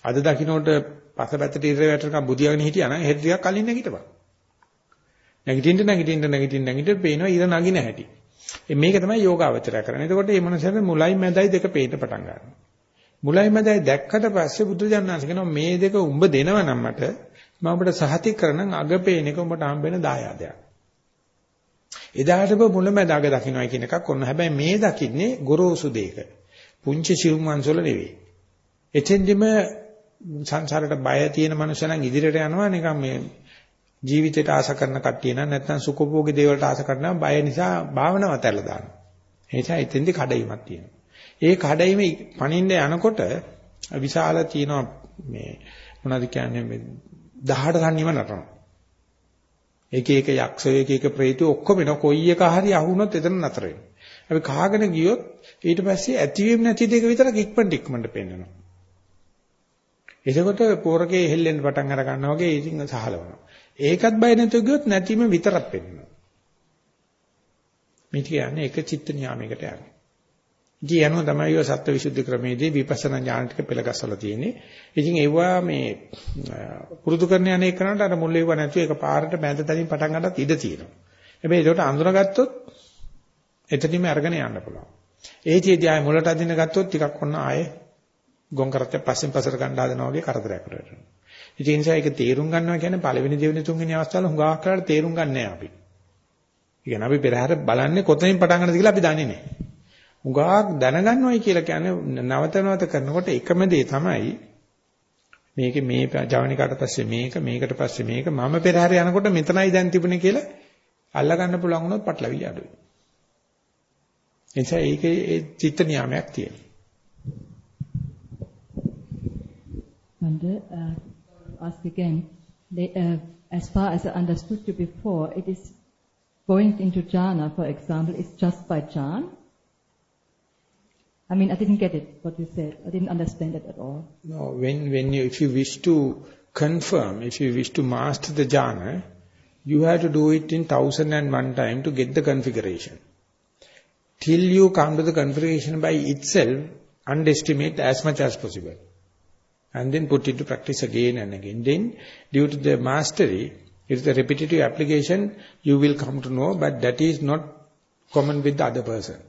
අද දකින්නට පසපැත්තට ඉර වැටෙනකම් බුදියාගෙන හිටියා නම් හෙට ටිකක් කලින් නැගිටපන්. නැගිටින්න නැගිටින්න නැගිටින්න නැගිටින්න පේනවා ඉර නගින හැටි. මේක තමයි යෝගාවචරය කරන්නේ. එතකොට මේ මනසට මුලයි මැදයි දෙක පේන්න පටන් ගන්නවා. මුලයි මැදයි දැක්කට පස්සේ බුදුජානනාංශ කියනවා මේ දෙක උඹ දෙනව නම් මට මම ඔබට සහතික කරනම් අගපේන එක උඹට හම්බෙන දායාදයක්. එදාට ඔබ මුල මැද අග දකින්නයි කියන එකක් ඔන්න හැබැයි මේ දකින්නේ ගොරෝසු දෙයක. පුංචි සිවුම් අංශවල නෙවෙයි. එතෙන්දිම සංසාරයට බය තියෙන මනුස්සයන් ඉදිරියට යනවා නිකන් මේ ජීවිතයට ආස කරන කට්ටිය නම් නැත්නම් සුඛභෝගී දේවල්ට ආස කරනවා බය නිසා භාවනාව අතහැරලා දානවා. ඒ නිසා එතෙන්දි කඩයිමක් තියෙනවා. ඒ කඩයිම පණින්න යනකොට විශාල තියෙනවා මේ මොනවද කියන්නේ මේ 18 තන්නිම නටනවා. එක එක යක්ෂයෝ එක එක ප්‍රේතයෝ ඔක්කොම එන කොයි එක හරි අහුනොත් එතන නතර වෙනවා. අපි කාගෙන ගියොත් ඊට පස්සේ ඇතිවීම නැති දෙක විතරක් ඉක්මනට ඉක්මනට පෙන්වනවා. එතකොට පෝරකේ හෙල්ලෙන්න පටන් අර ගන්නවා වගේ ඉතින් සහලවනවා. ඒකත් බය නැතුව ගියොත් නැතිම විතරක් පෙන්වනවා. මේ කියන්නේ එක චිත්ත නියාමයකට යන්නේ. ඉතින් යනවා තමයි ඔය සත්‍ය විසුද්ධි ක්‍රමයේදී විපස්සනා ඥාන ටික පෙළගස්සලා තියෙන්නේ. ඉතින් ඒවා මේ පුරුදු කරන යන්නේ කරනට අර මුල් ඒවා නැතුව ඒක පාරට බැඳ තනින් පටන් ගන්නත් ඉඩ තියෙනවා. හැබැයි ඒකට අඳුනගත්තොත් එතනින්ම අරගෙන යන්න පුළුවන්. ඒචේදී ආයේ මුලට අදින්න ගත්තොත් ටිකක් ඔන්න ආයේ ගොන් කරත් පස්සෙන් පස්සට ගන්න හදනවා වගේ කරදරයකට වැටෙනවා. ඉතින් ඒ නිසා ඒක තේරුම් ගන්නවා කියන්නේ පළවෙනි දෙවෙනි තුන්වෙනි අවස්ථාවල හුඟක් කරලා තේරුම් ගන්න නෑ අපි. ඒ කියන්නේ අපි පෙරහැර බලන්නේ කොතනින් පටන් ගන්නද කියලා අපි දන්නේ නෑ. උගාක් දැනගන්නවයි කියලා කියන්නේ නවත නවත කරනකොට එකම දේ තමයි මේකේ මේ ජවනිකාට පස්සේ මේක මේකට පස්සේ මේක මම පෙරහැර යනකොට මෙතනයි දැන් තිබුණේ කියලා අල්ලා ගන්න පුළුවන් වුණොත් පටලවිලි අඩුයි. එනිසා ඒකේ ඒ චිත්ත නියාමයක් තියෙනවා. And uh, ask again. They, uh, as far as I understood you before, it is going into jhana, for example, is just by chance. I mean, I didn't get it, what you said. I didn't understand it at all. No, when, when you, if you wish to confirm, if you wish to master the jhana, you have to do it in thousand and one time to get the configuration. Till you come to the configuration by itself, underestimate as much as possible. And then put into practice again and again. Then, due to the mastery, it's the repetitive application, you will come to know, but that is not common with the other person.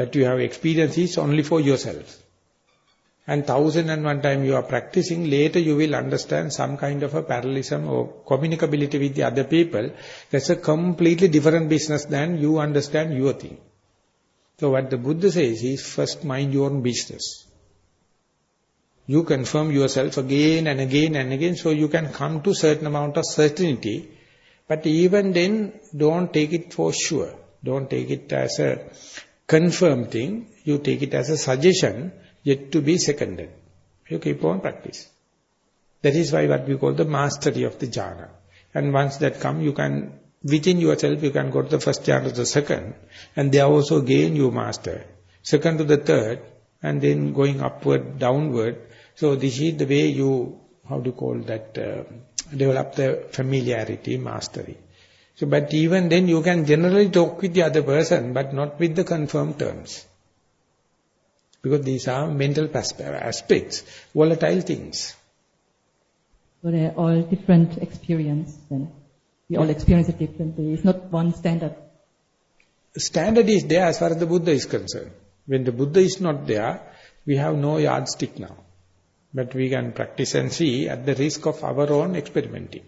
That you have experience is only for yourself. And thousand and one time you are practicing, later you will understand some kind of a parallelism or communicability with the other people. That's a completely different business than you understand your thing. So what the Buddha says is, first mind your own business. You confirm yourself again and again and again so you can come to certain amount of certainty. But even then, don't take it for sure. Don't take it as a confirmed thing. You take it as a suggestion yet to be seconded. You keep on practice. That is why what we call the mastery of the jhana. And once that come, you can, within yourself, you can go to the first jhana to the second. And there also gain you master. Second to the third. And then going upward, downward. So this is the way you, how do you call that, uh, develop the familiarity, mastery. So, but even then you can generally talk with the other person, but not with the confirmed terms. Because these are mental aspects, volatile things. So they're all different experience then. We all experience it differently. It's not one standard. Standard is there as far as the Buddha is concerned. When the Buddha is not there, we have no yardstick now. But we can practice and see at the risk of our own experimenting.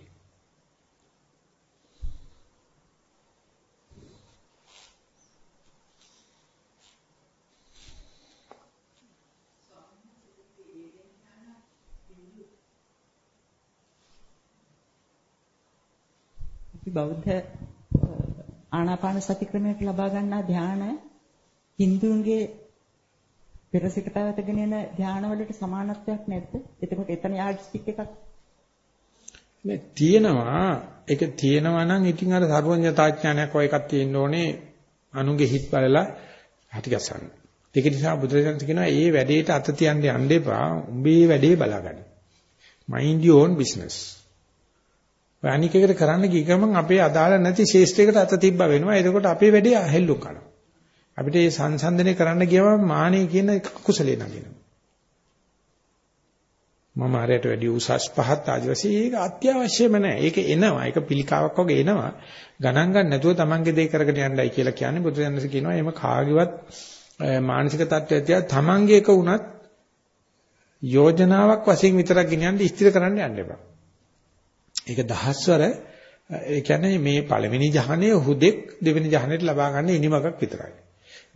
බෞද්ධ ආනාපාන සති ක්‍රමයට ලබා ගන්නා ධානය Hinduන්ගේ පෙර සිට පැවතගෙන යන ධානවලට සමානත්වයක් නැද්ද? එතකොට එතන යාඩ්ස්ටික් එකක් මේ තියෙනවා ඒක තියෙනවා නම් ඉතින් අර සර්වඥතාඥානයක් වගේ එකක් තියෙන්න ඕනේ අනුගේ හිත් බලලා හටි ගසන්න. ඒක නිසා බුදුරජාණන් කියනවා මේ වැඩේට අත තියන්න යන්න එපා. උඹේ වැඩේ බලාගන්න. mind your own business. ඔය අනික් එකට කරන්න ගිය ගමන් අපේ අදාළ නැති ශේෂ්ත්‍රයකට අත තිබ්බ වෙනවා. එතකොට අපේ වැඩේ ඇහෙල්ලු කරනවා. අපිට මේ සංසන්දනය කරන්න ගියම මානෙ කියන කුසලේ නගිනවා. මම ආරයට වැඩි උසස් පහත් ආදිවාසී ඒක අත්‍යවශ්‍යම නැහැ. ඒක එනවා. ඒක පිළිකාවක් වගේ එනවා. ගණන් ගන්න නැතුව තමන්ගේ දේ කරගෙන යන්නයි කියලා කියන්නේ බුදුරජාණන් කියනවා. එහෙම කාගේවත් මානසික තත්ත්වය තියා තමන්ගේ එක වුණත් යෝජනාවක් වශයෙන් විතරක් ගෙනියන්න ස්ථිර කරන්න යන්න එපා. ඒක දහස්වර ඒ කියන්නේ මේ පළවෙනි ධ්‍යානයේ හුදෙක් දෙවෙනි ධ්‍යානෙට ලබා ගන්න ඉනිමකක් විතරයි.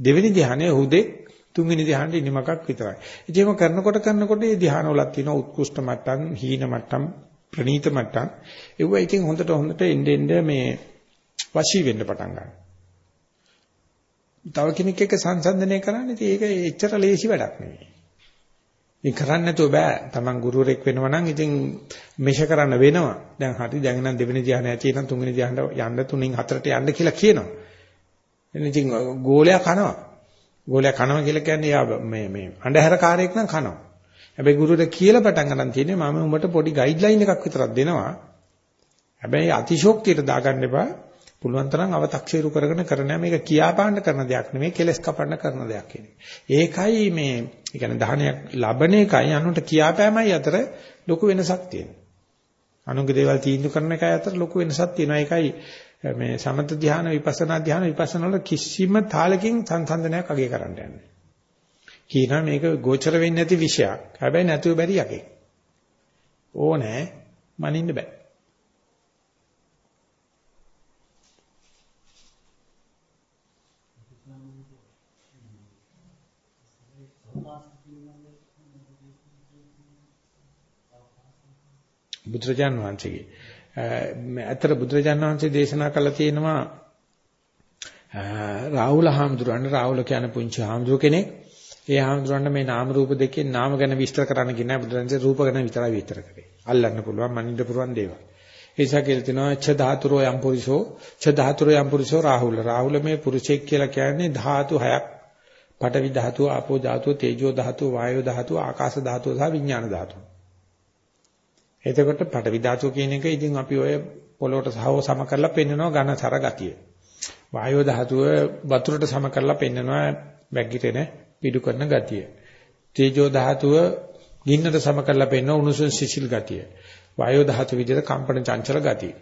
දෙවෙනි ධ්‍යානයේ හුදෙක් තුන්වෙනි ධ්‍යානෙට ඉනිමකක් විතරයි. ඉතින් ඒක කරනකොට කරනකොට මේ ධ්‍යානවලක් තියෙන උත්කෘෂ්ඨ මට්ටම්, හීන මට්ටම්, ප්‍රනීත මට්ටම් ඒව ඉතින් හොඳට හොඳට එන්න එන්න මේ වශී වෙන්න පටන් ගන්නවා. තව කෙනෙක් එක්ක සංසන්දනය කරන්නේ ඉතින් ඒක එච්චර ලේසි වැඩක් නෙවෙයි. ඒ කරන්නේ නැතුව බෑ. Taman ගුරුවරයෙක් වෙනවා නම් ඉතින් මෙෂ කරන්න වෙනවා. දැන් හරි දැන් නම් දෙවෙනි ධ්‍යාන ඇති නම් තුන්වෙනි ධ්‍යාන යන්න තුنين හතරට යන්න කියලා කියනවා. එන්නේ ඉතින් ගෝලයා කනවා. ගෝලයා කනවා කියලා කියන්නේ යා මේ මේ අන්ධහැරකාරයෙක් නම් කනවා. හැබැයි ගුරුවරට කියලා පටන් ගන්න තියෙන්නේ මම උඹට පොඩි ගයිඩ්ලයින් එකක් විතරක් දෙනවා. හැබැයි අතිශෝක්තියට දාගන්න එපා. පුළුවන් තරම් අව탁සීරු කරගෙන කරන මේක කියාපාන්න කරන දෙයක් නෙමෙයි කෙලස් කපන්න කරන දෙයක් ඒකයි මේ ඒ කියන්නේ දහනයක් ලබන එකයි අනුන්ට කියාපෑමයි අතර ලොකු වෙනසක් තියෙනවා. අනුන්ගේ දේවල් තීන්දුව කරන එකයි අතර ලොකු වෙනසක් තියෙනවා. ඒකයි මේ සමත ධ්‍යාන විපස්සනා ධ්‍යාන විපස්සනා වල කිසිම තාලකින් සංසන්දනයක් අගය කරන්න යන්නේ. කියනවා මේක ගෝචර වෙන්නේ නැති විෂයක්. හැබැයි නැතුව බැරි යකේ. ඕනේ මනින්න බෑ. බුදුරජාන් වහන්සේගේ ඇත්තට බුදුරජාන් වහන්සේ දේශනා කළා තියෙනවා රාහුල හාමුදුරන් රාහුල කියන පුංචි හාමුදුර කෙනෙක් ඒ හාමුදුරන්ට මේ නාම රූප දෙකේ නාම ගැන විස්තර කරන්න ගියේ නැහැ බුදුරජාන්සේ රූප ගැන විතරයි විස්තර කරේ අල්ලන්න පුළුවන් මනින්න පුළුවන් දේවල් ඒසා කියලා තිනවා ඡ ධාතුරෝ යම් පුරිසෝ ඡ ධාතුරෝ යම් පුරිසෝ රාහුල. රාහුල මේ පුරුෂයෙක් කියලා කියන්නේ ධාතු හයක්. පඨවි ධාතුව, ආපෝ ධාතුව, තේජෝ ධාතුව, වායෝ ධාතුව, ආකාශ ධාතුව සහ විඥාන ධාතුව. එතකොට පඨවි ධාතුව කියන එක ඉතින් අපි ඔය පොළොවට සහව සම කරලා පෙන්නනවා ඝනසර ගතිය. වායෝ ධාතුව වතුරට සම කරලා පෙන්නනවා වැගිරෙන පිඩු කරන ගතිය. තේජෝ ධාතුව ගින්නට සම කරලා පෙන්නනවා උණුසුම් සිසිල් ගතිය. වායෝ ධාතු විදිහට කම්පන චංචල ගතිය.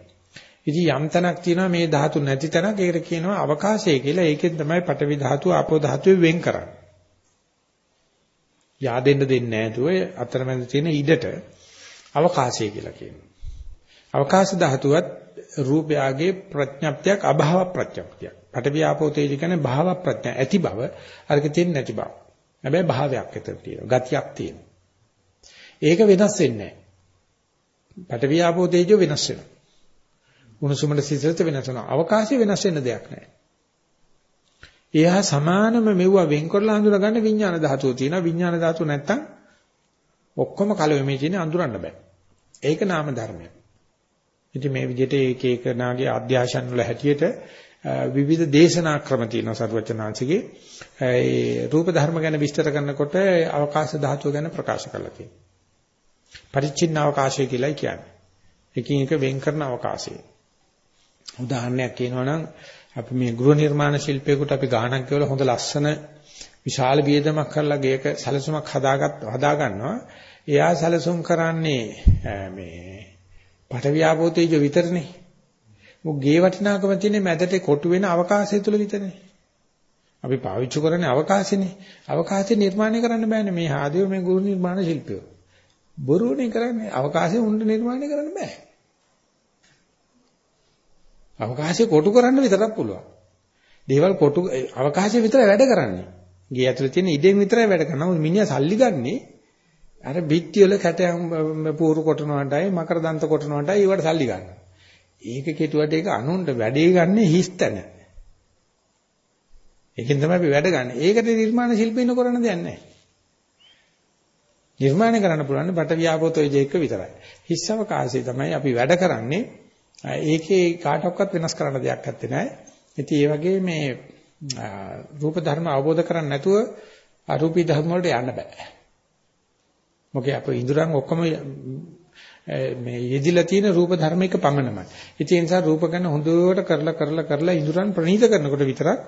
ඉතින් යම් තැනක් තියෙනවා මේ ධාතු නැති තැනක් ඒකට කියනවා අවකාශය කියලා. ඒකෙන් තමයි පඨවි ධාතුව ආපෝ ධාතුව වෙන් කරන්නේ. yaadෙන්න දෙන්නේ නැතුව අතරමැද තියෙන ඉඩට අවකාශය කියලා කියනවා. අවකාශ ධාතුවත් රූපයාගේ ප්‍රඥප්තියක් අභාව ප්‍රඥප්තියක්. පඨවි ආපෝ තේජ කියන්නේ භාව ප්‍රඥා ඇති බව අරක තියෙන නැති බව. හැබැයි භාවයක් ඇතර තියෙනවා. ගතියක් තියෙනවා. ඒක වෙනස් වෙන්නේ නැහැ. පඨවි ආපෝ තේජෝ වෙනස් වෙනවා. උණුසුමට සිසිලට වෙනස් වෙනවා. අවකාශය වෙනස් වෙන්න දෙයක් නැහැ. එයා සමානම මෙවුවා වෙන් කරලා හඳුනා ගන්න විඥාන ධාතුව තියෙනවා. විඥාන ධාතුව නැත්තම් ඔක්කොම කලෙමේ තියෙන අඳුරන්න බෑ. ඒක නාම ධර්මයක්. ඉතින් මේ විදිහට එක එක නාගේ අධ්‍යාශන වල හැටියට විවිධ දේශනා ක්‍රම තියෙනවා සරුවචනාංශිකේ. ඒ රූප ධර්ම ගැන විස්තර කරනකොට අවකාශ ධාතුව ගැන ප්‍රකාශ කරලා තියෙනවා. පරිච්ඡින්න අවකාශය කියලායි කියන්නේ. එකින් එක වෙන් කරන අවකාශය. උදාහරණයක් කියනවා නම් අපි මේ ගෘහ නිර්මාණ ශිල්පයකට අපි ගාණක් කියලා හොඳ ලස්සන විශාල වියදමක් කරලා ගේක සැලසුමක් හදාගත් හදා ගන්නවා. එයා සැලසුම් කරන්නේ මේ පටවියාපෝතේජ විතරනේ. මොක ගේ වටිනාකම තියෙන්නේ මැදට කොටු වෙන අවකාශය තුල විතරනේ. අපි පාවිච්චි කරන්නේ අවකාශනේ. අවකාශය නිර්මාණය කරන්න බෑනේ මේ ආදියෝ මේ ගෘහ නිර්මාණ ශිල්පියෝ. බොරුවනේ කරන්නේ අවකාශය උන්ට නිර්මාණය කරන්න බෑ. අවකාශය කොටු කරන්න විතරක් පුළුවන්. දේවල් කොටු අවකාශය විතරයි වැඩ කරන්නේ. ගේ ඇතුලේ තියෙන ඉඩෙන් විතරයි වැඩ කරන්නේ. නමුත් මිනිහා සල්ලි ගන්නේ අර බිත්ති වල කැටයන් පූරු කොටනවටයි මකර දන්ත කොටනවටයි ඒවට සල්ලි ගන්නවා. ඒක කෙටුවට ඒක අනුන්ට වැඩේ ගන්න හිස්තන. ඒකෙන් තමයි අපි වැඩ ගන්න. ඒකට නිර්මාණ ශිල්පිනු කරන්න දෙයක් නැහැ. නිර්මාණය කරන්න පුළුවන් බට ව්‍යාපෝතෝ ජේක විතරයි. හිස් අවකාශය තමයි අපි වැඩ කරන්නේ. ඒකේ කාටවත් වෙනස් කරන්න දෙයක් නැත්තේ නෑ. ඉතින් ඒ වගේ මේ රූප ධර්ම අවබෝධ කරන්නේ නැතුව අරූපී ධර්ම වලට යන්න බෑ. මොකද අපේ ඉඳුරන් ඔක්කොම මේ යෙදිලා තියෙන රූප ධර්මික පමණමයි. ඉතින් ඒ නිසා රූප ගැන හොඳට කරලා කරලා කරලා ඉඳුරන් ප්‍රණීත කරනකොට විතරක්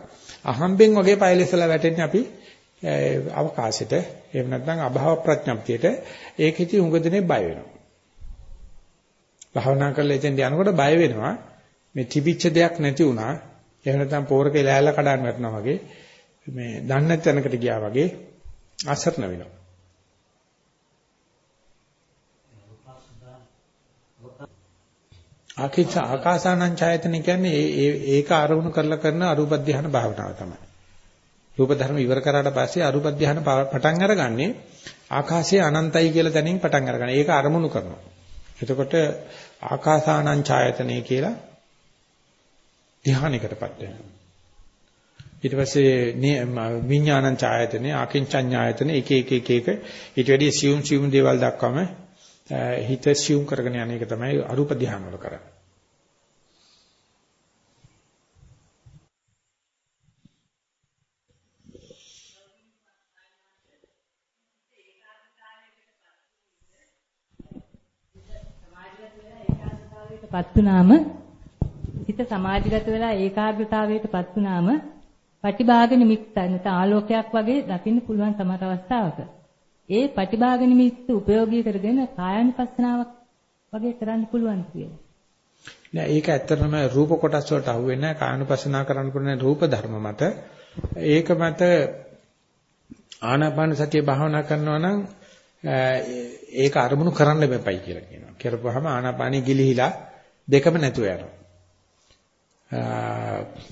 අහම්බෙන් වගේ පයලෙසලා වැටෙන්නේ අපි අවකාශයට එහෙම නැත්නම් අභාව ප්‍රඥප්තියට ඒක ඉතින් උඟ දිනේ බය වෙනවා. භාවනා කරලා එතෙන්ට යනකොට බය වෙනවා මේ තිබිච්ච දෙයක් නැති වුණා එහෙම නැත්නම් පෝරක එලෑල්ල කඩන්න වැටෙනවා වගේ මේ දන්නේ නැති තැනකට ගියා වගේ අසරණ වෙනවා. ආකිච්ච ආකාසානං ඡායතන කියන්නේ ඒක ආරවුණු කරලා කරන අරූප ධානය භාවනාව තමයි. රූප ධර්ම ඉවර කරාට පස්සේ අරූප ධානය පටන් අරගන්නේ ආකාශයේ අනන්තයි කියලා දැනින් පටන් අරගන්න. ඒක අරමුණු කරනවා. එතකොට ආකාසානං ඡායතනෙ කියලා ධානයකටපත් වෙනවා. ඊට පස්සේ විඥානං ඡායතනෙ ආකින්චඤ්ඤායතනෙ එක එක එක එක ඊට වැඩි සියුම් සියුම් දේවල් දක්වම හිත සියුම් කරගෙන යන එක තමයි අරූප ධානය වල කරන්නේ. පත් වුනාම හිත සමාධිගත වෙලා ඒකාග්‍රතාවයටපත් වුනාම පටිභාග නිමිත්ත නැත්නම් ආලෝකයක් වගේ දකින්න පුළුවන් සමහර අවස්ථාවක. ඒ පටිභාග නිමිත්ත උපයෝගී කරගෙන කායानुපස්සනාවක් වගේ කරන්න පුළුවන් කියලා. නෑ ඒක ඇත්තටම රූප කොටස් වලට අහු නැහැ කායानुපස්සනා කරන්න පුළුවන් රූප ධර්ම මත. ඒක මත ආනාපාන සතිය භාවනා කරනවා නම් ඒක අරමුණු කරන්න බෑපයි කියලා කියනවා. කරපුවාම ආනාපානෙ ගිලිහිලා දෙකම නැතුව යනවා.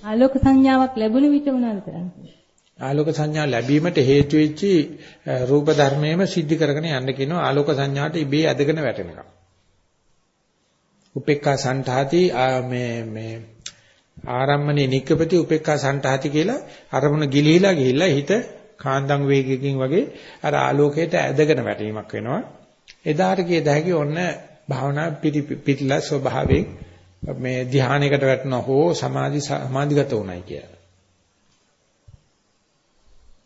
ආලෝක සංඥාවක් ලැබුණ විට උනාද කරන්නේ? ආලෝක සංඥා ලැබීමට හේතු වෙච්චි රූප ධර්මයේම සිද්ධ කරගෙන යන්න කියනවා ආලෝක සංඥාට ඉබේ ඇදගෙන වැටෙනවා. උපේක්ඛා සංඨාති මේ මේ ආරම්මනේ නික්කපති උපේක්ඛා සංඨාති කියලා අරමුණ ගිලිහිලා ගිහිල්ලා හිත කාන්දම් වේගයකින් වගේ අර ආලෝකයට ඇදගෙන වැටීමක් වෙනවා. එදාට කියද හැකි ඔන්න භාවනා පිටිලා ස්වභාවයෙන් මේ ධානයකට වැටෙන හෝ සමාධි සමාධිගත උනායි කියලා.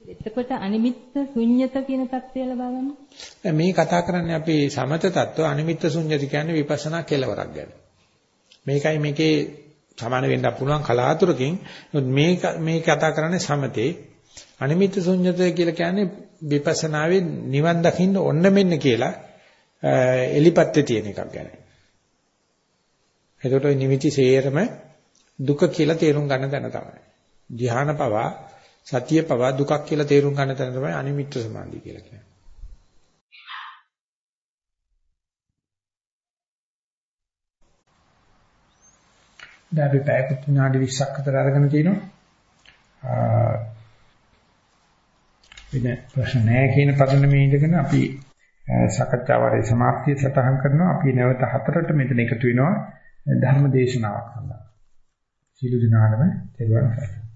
එතකොට අනිමිත්ත ශුන්්‍යත කියන தත්ත්වය ලබා ගන්න. මේ කතා කරන්නේ අපි සමත தত্ত্ব අනිමිත්ත ශුන්්‍යත කියන්නේ විපස්සනා කෙලවරක් ගැන. මේකයි මේකේ සමාන වෙන්න පුළුවන් කලාතුරකින් මේ මේ කතා කරන්නේ සමතේ අනිමිත්ත ශුන්්‍යත කියලා කියන්නේ විපස්සනාවේ නිවන් දකින්න ඕන්න මෙන්න කියලා එලිපත්te තියෙන එකක් ගැන. එතකොට නිමිති සේරම දුක කියලා තේරුම් ගන්න දැන තමයි. ධ්‍යාන පවා සතිය පවා දුකක් කියලා තේරුම් ගන්න තැන තමයි අනිමිත්ත සමාධිය කියලා කියන්නේ. දැන් අපි පැයකට විනාඩි 20ක් විතර අරගෙන තිනවා. වෙන ප්‍රශ්න නැහැ කියන පදනමේ ඉඳගෙන අපි සකච්ඡා වාරයේ સમાප්තිය සටහන් කරනවා. අපි නැවත හතරට මෙතන එකතු වෙනවා ධර්ම දේශනාවක් සඳහා. සීල දිනාගම තෙරුවන් සරණයි.